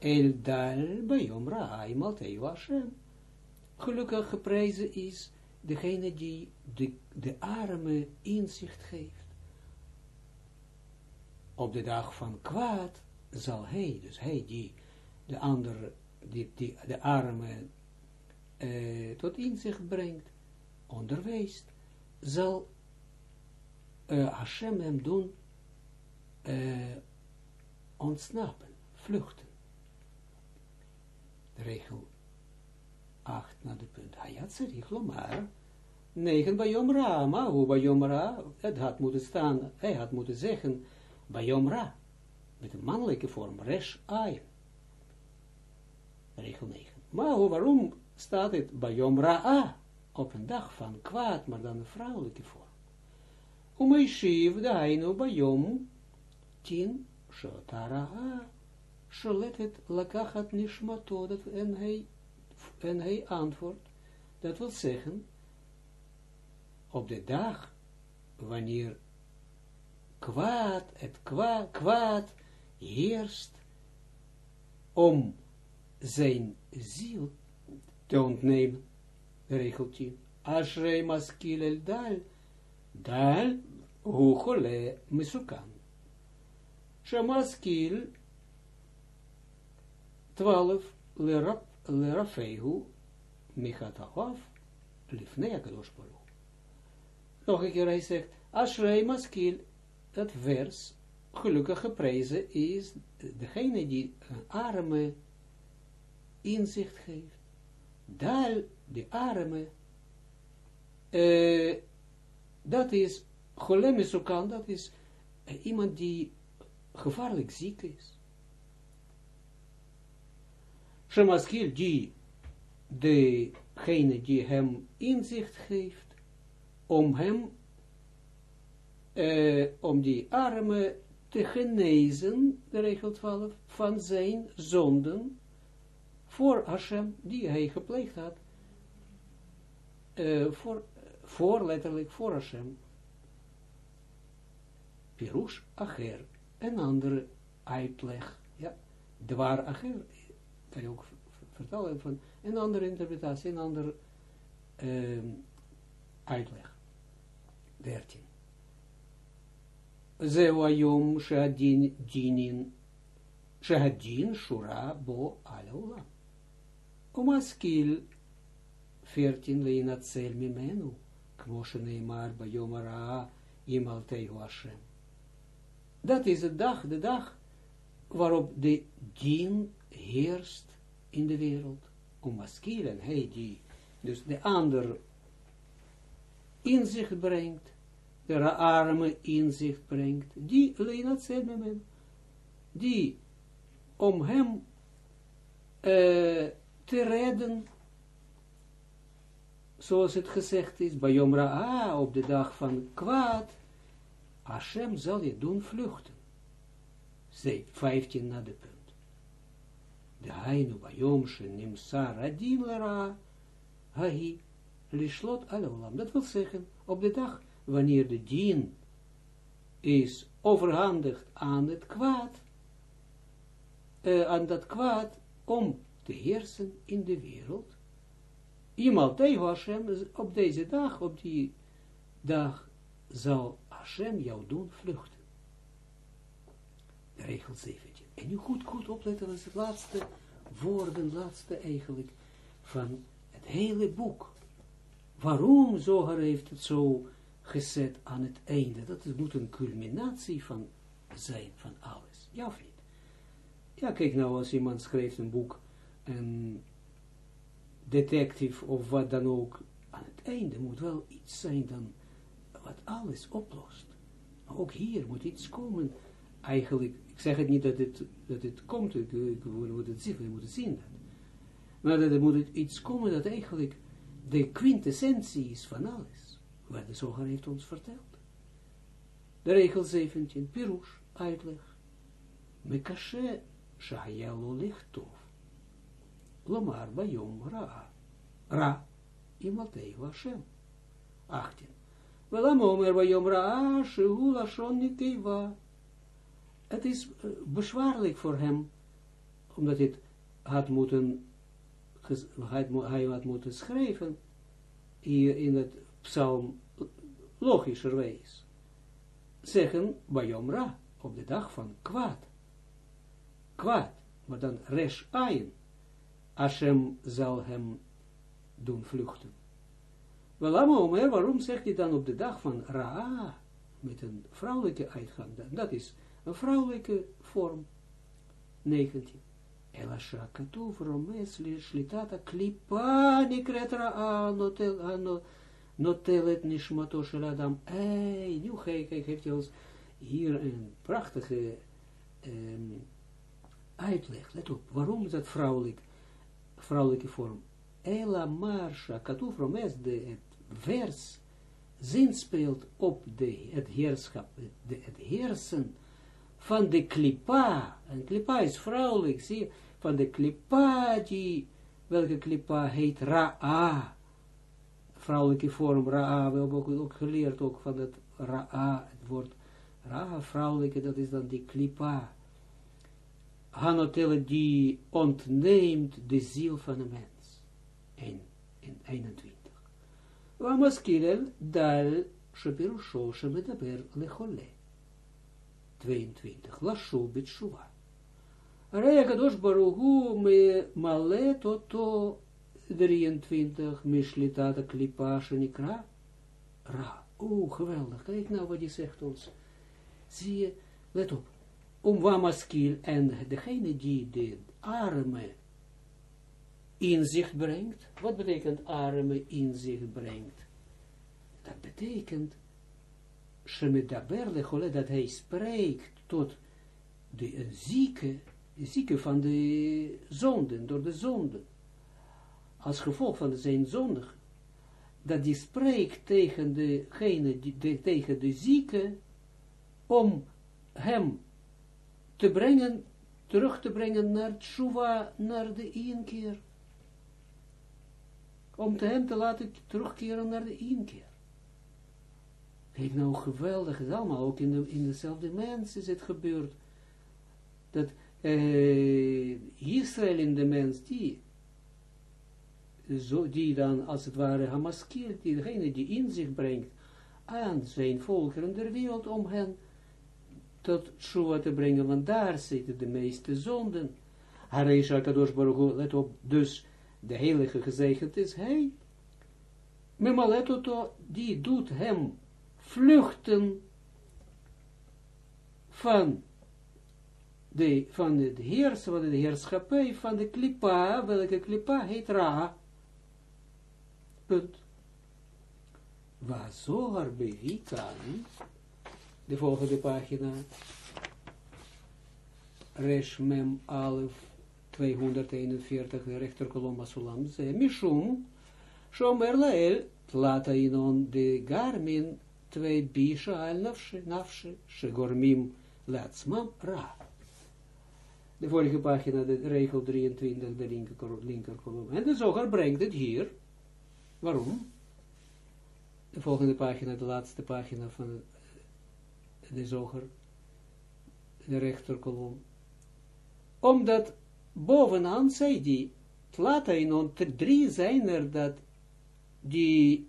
El dal bayom raai Hashem. Gelukkig geprezen is degene die de, arme inzicht geeft. Op de dag van kwaad zal hij, dus hij die de andere, die, die de arme uh, tot inzicht brengt, onderwijst, zal uh, Hashem hem doen uh, ontsnappen, vluchten. Regel 8 naar de punt. Hayat Sarich Lomar. 9 bij Yomra. Maar hoe bij Yomra? Het had moeten staan, hij had moeten zeggen bij Yomra. Met een mannelijke vorm. Resh Ayin. Regel 9. Maar hoe, waarom staat het bij Yomra A? Op een dag van kwaad, maar dan een vrouwelijke vorm. Umeishiv de Hainu bij Yom. 10. Shotara A. Sholetet lakachat nishmato. En hij en hij antwoordt, dat wil zeggen, op de dag, wanneer kwaad, het kwaad, kwaad heerst, om zijn ziel te ontnemen, regel 10. Ashrei maskil el dal, dal, hu chole mesukan. Shamaskil, 12, lerap lerafehu michatahav lifnei akadosh baruch. Nog een keer hij zegt, Ashrei maskil, dat vers, gelukkig geprezen is degene die arme inzicht geeft. Daar, de arme, uh, dat is, cholemesukan, dat is iemand die gevaarlijk ziek is. Shemaskil die degene die hem inzicht geeft, om hem, uh, om die arme te genezen, de regel 12, van zijn zonden, voor Hashem, die hij gepleegd had, uh, voor, voor, letterlijk, voor Hashem. Pirush Acher, een andere uitleg, ja, dwar Acher, kan je ook vertellen van een andere interpretatie, een andere uh, uitleg. 13. Zeu ayom shadin dinin shadin shura bo ala olam. Umaskil 14 leinatzel mimenu kmo sheneimar bayom ara imal teihu Hashem. Dat is de dag, de dag waarop de dien heerst in de wereld. Om maskielen, hij die dus de ander inzicht brengt, de arme inzicht brengt, die het zelfmoment, die om hem uh, te redden, zoals het gezegd is, bij Yom Ra'a, op de dag van kwaad, Hashem zal je doen vluchten. 15 naar de punt de hainu bayom nimsa radin lara, hahi, lishlot alolam. Dat wil zeggen, op de dag wanneer de dien is overhandigd aan het kwaad, uh, aan dat kwaad, om te heersen in de wereld. Iemand tegen Hashem, op deze dag, op die dag, zal Hashem jou doen vluchten. Regel 17. En nu goed, goed opletten, dat is het laatste woorden, laatste eigenlijk, van het hele boek. Waarom Zohar heeft het zo gezet aan het einde? Dat is, moet een culminatie van zijn van alles. Ja of niet? Ja, kijk nou, als iemand schrijft een boek, een detective of wat dan ook, aan het einde moet wel iets zijn dan wat alles oplost. Maar ook hier moet iets komen, eigenlijk, ik zeg het niet dat het, dat het komt, ik, ik, moet het zien, we moeten zien dat. Maar dat er moet iets komen dat eigenlijk de quintessentie is van alles, wat de zoger heeft ons verteld. De regel 17, Pirush, uitleg. Mekashe shaya lo lichtov. Lomar bayom ra. Ra. Imatei Hashem. 18. Velam omer bayom ra, shehu lashon nikeva. Het is bezwaarlijk voor hem, omdat het moeten, hij, had moeten schrijven, hier in het psalm, logischerwijs, zeggen, bayom ra, op de dag van kwaad. Kwaad, maar dan resh ayin. Hashem zal hem doen vluchten. Wel, Omer, waarom zegt hij dan op de dag van Ra'a, met een vrouwelijke uitgang, dat is een vrouwelijke vorm, 19. Ela shakatuv romes shlitata klipa nikret Ra'a notelet nishmato shel adam. Hey, nu heeft hij ons hier een prachtige um, uitleg. Let op, waarom is dat vrouwelijk, vrouwelijke vorm? Ela marsha, katuf romes, de, vers, zinspeelt op de, het heerschap, de, het heersen van de klipa. En klipa is vrouwelijk, zie van de klipa, die, welke klipa heet Ra'a. Vrouwelijke vorm Ra'a, we hebben ook, geleerd ook van het Ra'a, het woord Ra'a, vrouwelijke, dat is dan die klipa. Hanotelle die ontneemt de ziel van een mens. En in 21. Wamaskirel dal shepirusho shemedaber lechole. 22. Lashu bitshuva. Rea kadosh barugu me malet oto 23. Mishlitata klipa shenikra. Ra. Oeh, geweldig. Kijk nou wat hij zegt ons. Zie je, let op om wamaskil en degene die de arme inzicht brengt. Wat betekent arme inzicht brengt? Dat betekent dat hij spreekt tot de zieke, de zieke van de zonden, door de zonden. Als gevolg van zijn zondig, dat die spreekt tegen degene, de, tegen de zieke, om hem te brengen, terug te brengen naar Tshuva, naar de inkeer. Om te hem te laten terugkeren naar de inkeer. Kijk nou, geweldig is allemaal, ook in, de, in dezelfde mens is het gebeurd. Dat uh, Israël in de mens, die, zo, die dan als het ware hamaskir, diegene die in zich brengt aan zijn volkeren der wereld om hen tot Shua te brengen, want daar zitten de meeste zonden. Hareisha Kadosh Baruch let op, dus de heilige gezegend is hij. Memaleto, die doet hem vluchten van de, van het heers, van de heerschappij, van de klipa, welke klipa heet Ra. Punt. Waar wie kan de volgende pagina, Resh Mem Alef 241, de rechterkolom Asulam, ze Mishum, Shomer Lael, Tlata Inon de Garmin, twee Bisha al Nafshe, Nafshe, Shegormim Latsmam Ra. De vorige pagina, de regel 23, de linker, kolom. En de zoger brengt het hier. Waarom? De volgende pagina, de laatste pagina van de zoger, de rechterkolom. Omdat bovenaan zei die, Tlata in drie zijn er dat die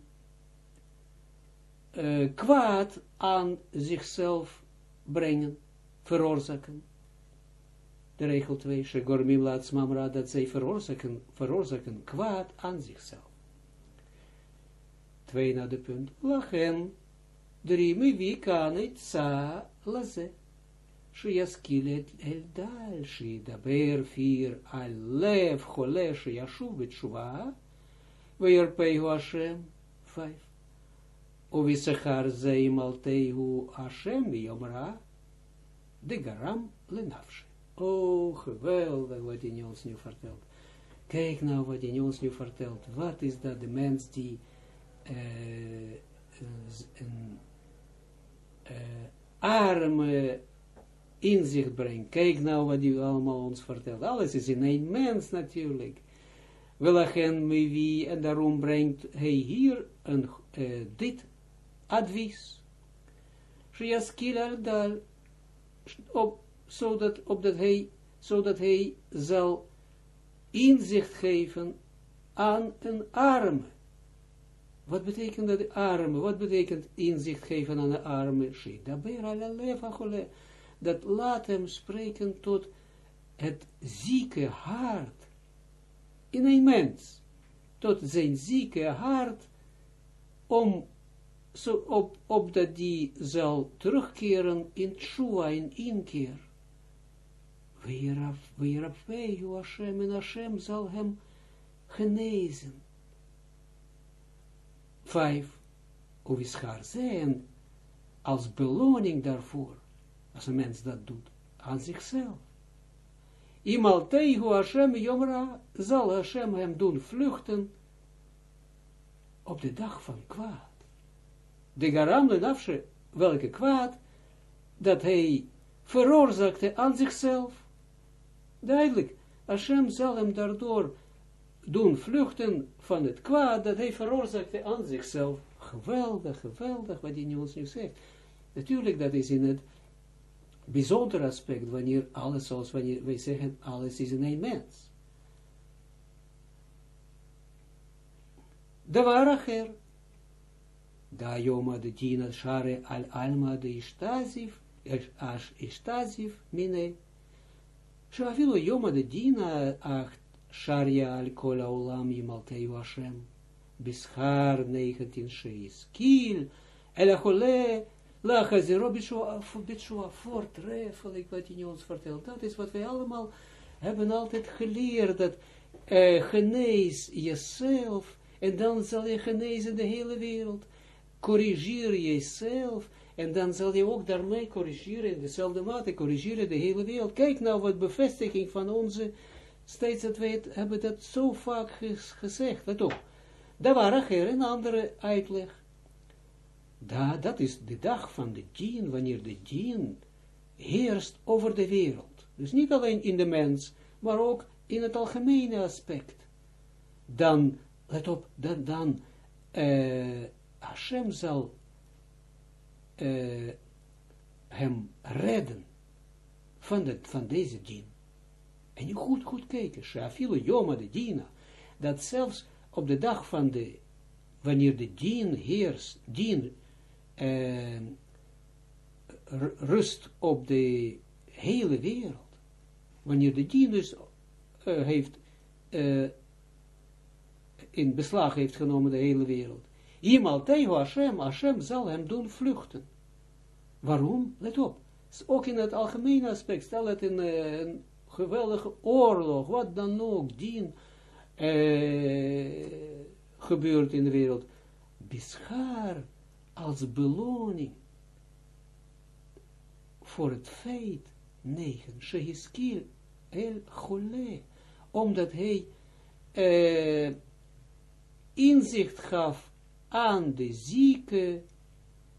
uh, kwaad aan zichzelf brengen, veroorzaken. De regel 2, Shegormim laat mamra, dat zij veroorzaken, veroorzaken kwaad aan zichzelf. Twee naar de punt, lachen, Drie, wie kan het sa laze שישכיל אל דל, שידבר פיר על לב חולה שישוב בתשובה, וירפאהו השם, vijf. Uvisachar zei maltehu Hashem yomra, de garam lenafshe. Oh, geweldig wat hij ons nu vertelt. Kijk nou wat hij ons nu vertelt. Wat is dat de mens die uh, een uh, arme inzicht brengt. Kijk nou wat hij allemaal ons vertelt. Alles is in één mens natuurlijk. Welachen wie en daarom brengt hij hier een, uh, dit advies. Shiaskil al op, zodat, hij, zodat hij zal inzicht geven aan een arme. Wat betekent dat arme? Wat betekent inzicht geven aan een arme? Dat laat hem spreken tot het zieke hart in een mens. Tot zijn zieke hart om zo op, op dat die zal terugkeren in tshuva, in inkeer. Weerafweehu Hashem, en Hashem zal hem genezen. Vijf, Uvischar zijn als beloning daarvoor, als een mens dat doet, aan zichzelf. Imal teihu Hashem jomra, zal Hashem hem doen vluchten op de dag van kwaad de garam nafshe, welke kwaad, dat hij veroorzaakte aan zichzelf. Duidelijk, Hashem zal hem daardoor doen vluchten van het kwaad dat hij veroorzaakte aan zichzelf. Geweldig, geweldig wat hij ons nu zegt. Natuurlijk, dat is in het bijzonder aspect, wanneer alles, zoals wanneer wij zeggen, alles is in een mens. De ware da yoma de dina share al alma de ishtazif, ash ishtazif mine, שאפילו יום הדין אך שריה על כל העולם ימלטהו השם, בשכר נייחתין שהשכיל, אלא Lachen eh, ze Robishua voortreffelijk wat hij ons vertelt. Dat is wat wij allemaal hebben altijd geleerd, dat uh, genees jezelf en dan zal je genezen de hele wereld. Corrigeer jezelf en dan zal je ook daarmee corrigeren, in dezelfde mate corrigeren de hele wereld. Kijk nou wat bevestiging van onze, steeds dat wij het, hebben dat zo vaak ges, gezegd, let op. Daar waren geen andere uitleg. Da, dat is de dag van de dien, wanneer de dien heerst over de wereld. Dus niet alleen in de mens, maar ook in het algemene aspect. Dan, let op, dan, dan uh, Hashem zal uh, hem redden van, de, van deze dien. En je goed, goed kijken, Shafilo Yoma de Dina, dat zelfs op de dag van de, wanneer de dien heerst, dien uh, rust op de hele wereld, wanneer de dien dus uh, heeft, uh, in beslag heeft genomen de hele wereld, Iemand tegen Hashem, Hashem zal hem doen vluchten. Waarom? Let op. Ook in het algemene aspect, stel het in uh, een geweldige oorlog, wat dan ook, dien gebeurt in de wereld. Bischaar als beloning voor het feit, negen, shehiskil el chole, omdat hij uh, inzicht gaf aan de zieke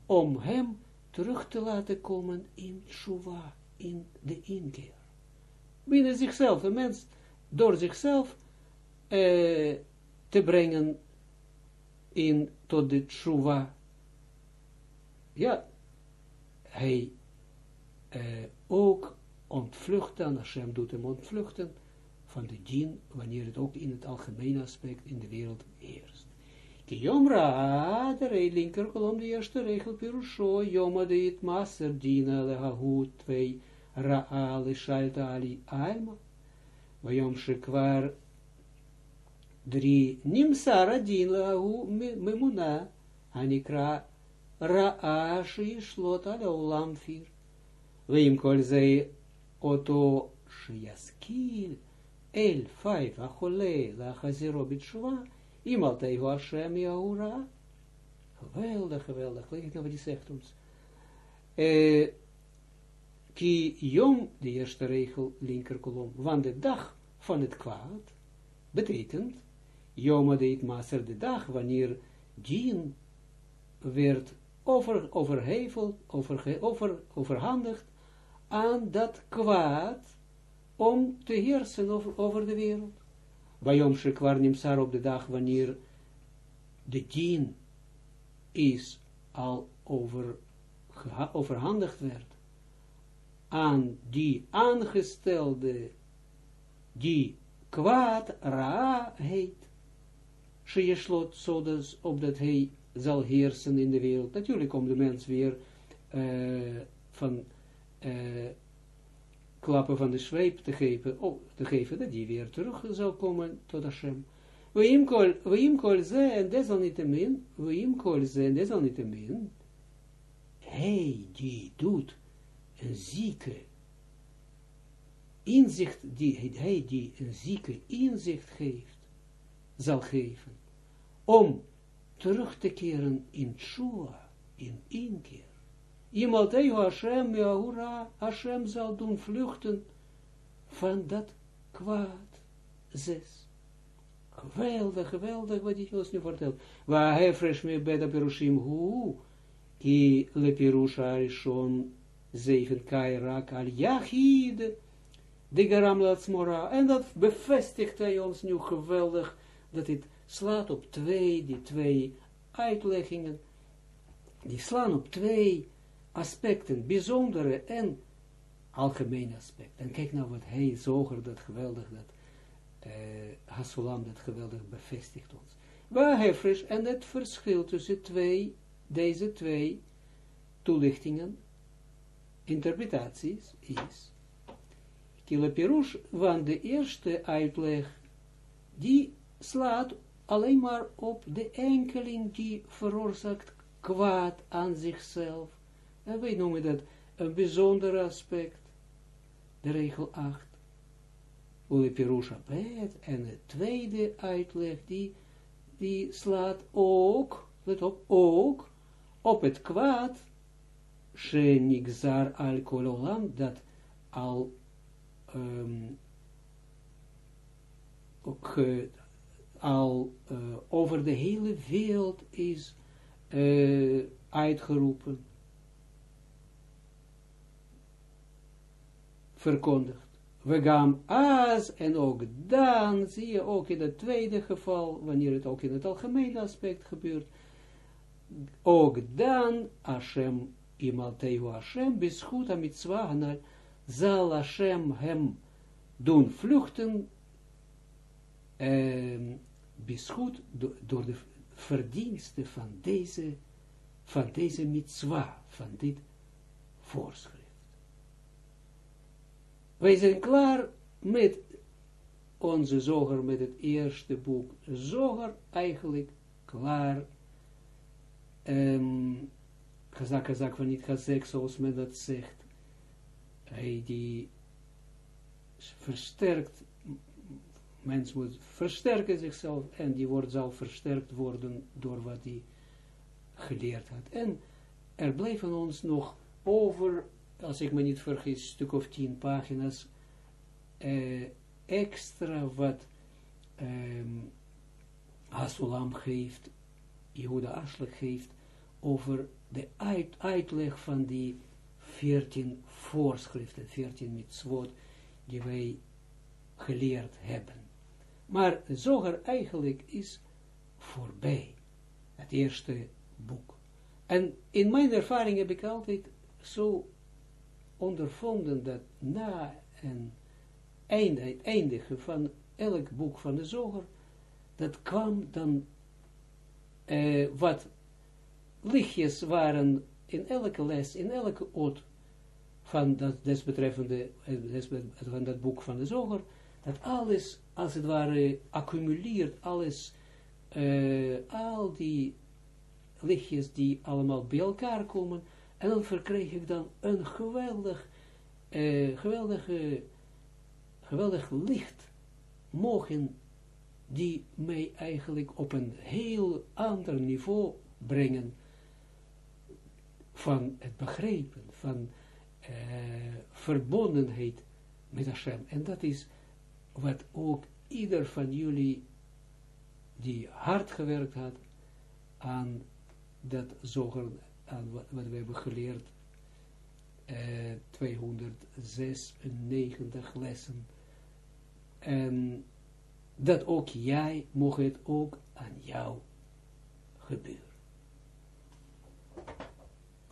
om hem terug te laten komen in Shuva, in de inkeer. Binnen zichzelf, een mens door zichzelf uh, te brengen in tot de Shuva. Ja, hij uh, ook ontvlucht dan, Hashem doet hem ontvluchten van de djinn, wanneer het ook in het algemene aspect in de wereld heerst. Ki yomra, de linker kolom, de eerste regel, pirusho, yoma de it maser dina lehahut, twee ra'a lishalta ali alma, vayom shekwar drie nimsara din lehahu memuna, hanikra ra'a shishlot ala ulam fir, Weim kol zei oto shiaskil el vijf achole la chaziro bitshuva iemand even Hashem Yaura. Geweldig, geweldig. Kijk nou wat hij zegt ons. Eh, ki yom, de eerste regel, linker kolom, want de dag van het kwaad, betekent, yom deed maser de dag, wanneer dien werd over, overheveld, over, over, overhandigd aan dat kwaad, om te heersen over, over de wereld. Bij Yom Shekwar Nimsar op de dag wanneer de dien is al over, overhandigd werd aan die aangestelde die kwaad Ra heet. Sheyeslot, zodat opdat hij zal heersen in de wereld. Natuurlijk om de mens weer uh, van uh, klappen van de zweep te geven, oh, te geven, dat die weer terug zal komen tot Hashem. We im kol ze, en desalniettemin, we im kol ze, en desalniettemin, hij die doet een zieke inzicht, die, hij die een zieke inzicht geeft, zal geven, om terug te keren in Tshua, in inkeer. Iemand Ejo Hashem, Yahura, Hashem zal doen vluchten van dat kwaad. Zes. Geweldig, geweldig wat hij ons nu vertelt. Waar hij fresh me bij de perushim hu, ki le perusha arishon zeven kairak al yachid, de garam latsmora. En dat bevestigt hij ons nu geweldig, dat het slaat op twee, die twee uitleggingen, die slaan op twee aspecten, bijzondere en algemene aspecten. En kijk nou wat hij zoger, dat geweldig, dat uh, dat geweldig bevestigt ons. Waar en het verschil tussen twee, deze twee toelichtingen, interpretaties, is, Kila Pirush, want de eerste uitleg, die slaat alleen maar op de enkeling die veroorzaakt kwaad aan zichzelf. En wij noemen dat een bijzonder aspect. De regel 8. Ule Pirusha Bet. En de tweede uitleg, die, die slaat ook, let op, ook op het kwaad, Shenigzar al dat al um, ook, al uh, over de hele wereld is uh, uitgeroepen. verkondigd. We gaan as, en ook dan, zie je ook in het tweede geval, wanneer het ook in het algemene aspect gebeurt, ook dan, Hashem, imalteu Hashem, beschut a mitzvah, zal Hashem hem doen vluchten, eh, beschut door de verdiensten van deze, van deze mitzvah, van dit voorschrift. Wij zijn klaar met onze zoger, met het eerste boek zoger, eigenlijk klaar. Um, gezak van niet gezegd, zoals men dat zegt. Hij die versterkt, mens moet versterken zichzelf en die wordt, zal versterkt worden door wat hij geleerd had. En er blijven ons nog over als ik me niet vergis, stuk of tien pagina's, uh, extra wat um, Hasulam geeft, Jehuda Ashlag geeft, over de uit, uitleg van die veertien voorschriften, veertien mitzvot, die wij geleerd hebben. Maar de zoger eigenlijk is voorbij, het eerste boek. En in mijn ervaring heb ik altijd zo ondervonden dat na een einde, het eindigen van elk boek van de zoger, dat kwam dan uh, wat lichtjes waren in elke les, in elke oot van dat desbetreffende, eh, van dat boek van de zoger, dat alles, als het ware, accumuleert, alles, uh, al die lichtjes die allemaal bij elkaar komen, En dan verkreeg ik dan een geweldig, uh, geweldige, geweldig licht mogen die mij eigenlijk op een heel ander niveau brengen van het begrijpen, van uh, verbondenheid met Hashem. En dat is wat ook ieder van jullie die hard gewerkt had aan dat zoger, aan wat, we hebben geleerd, uh, 296 lessen. En dat ook jij, mocht het ook aan jou gebeuren.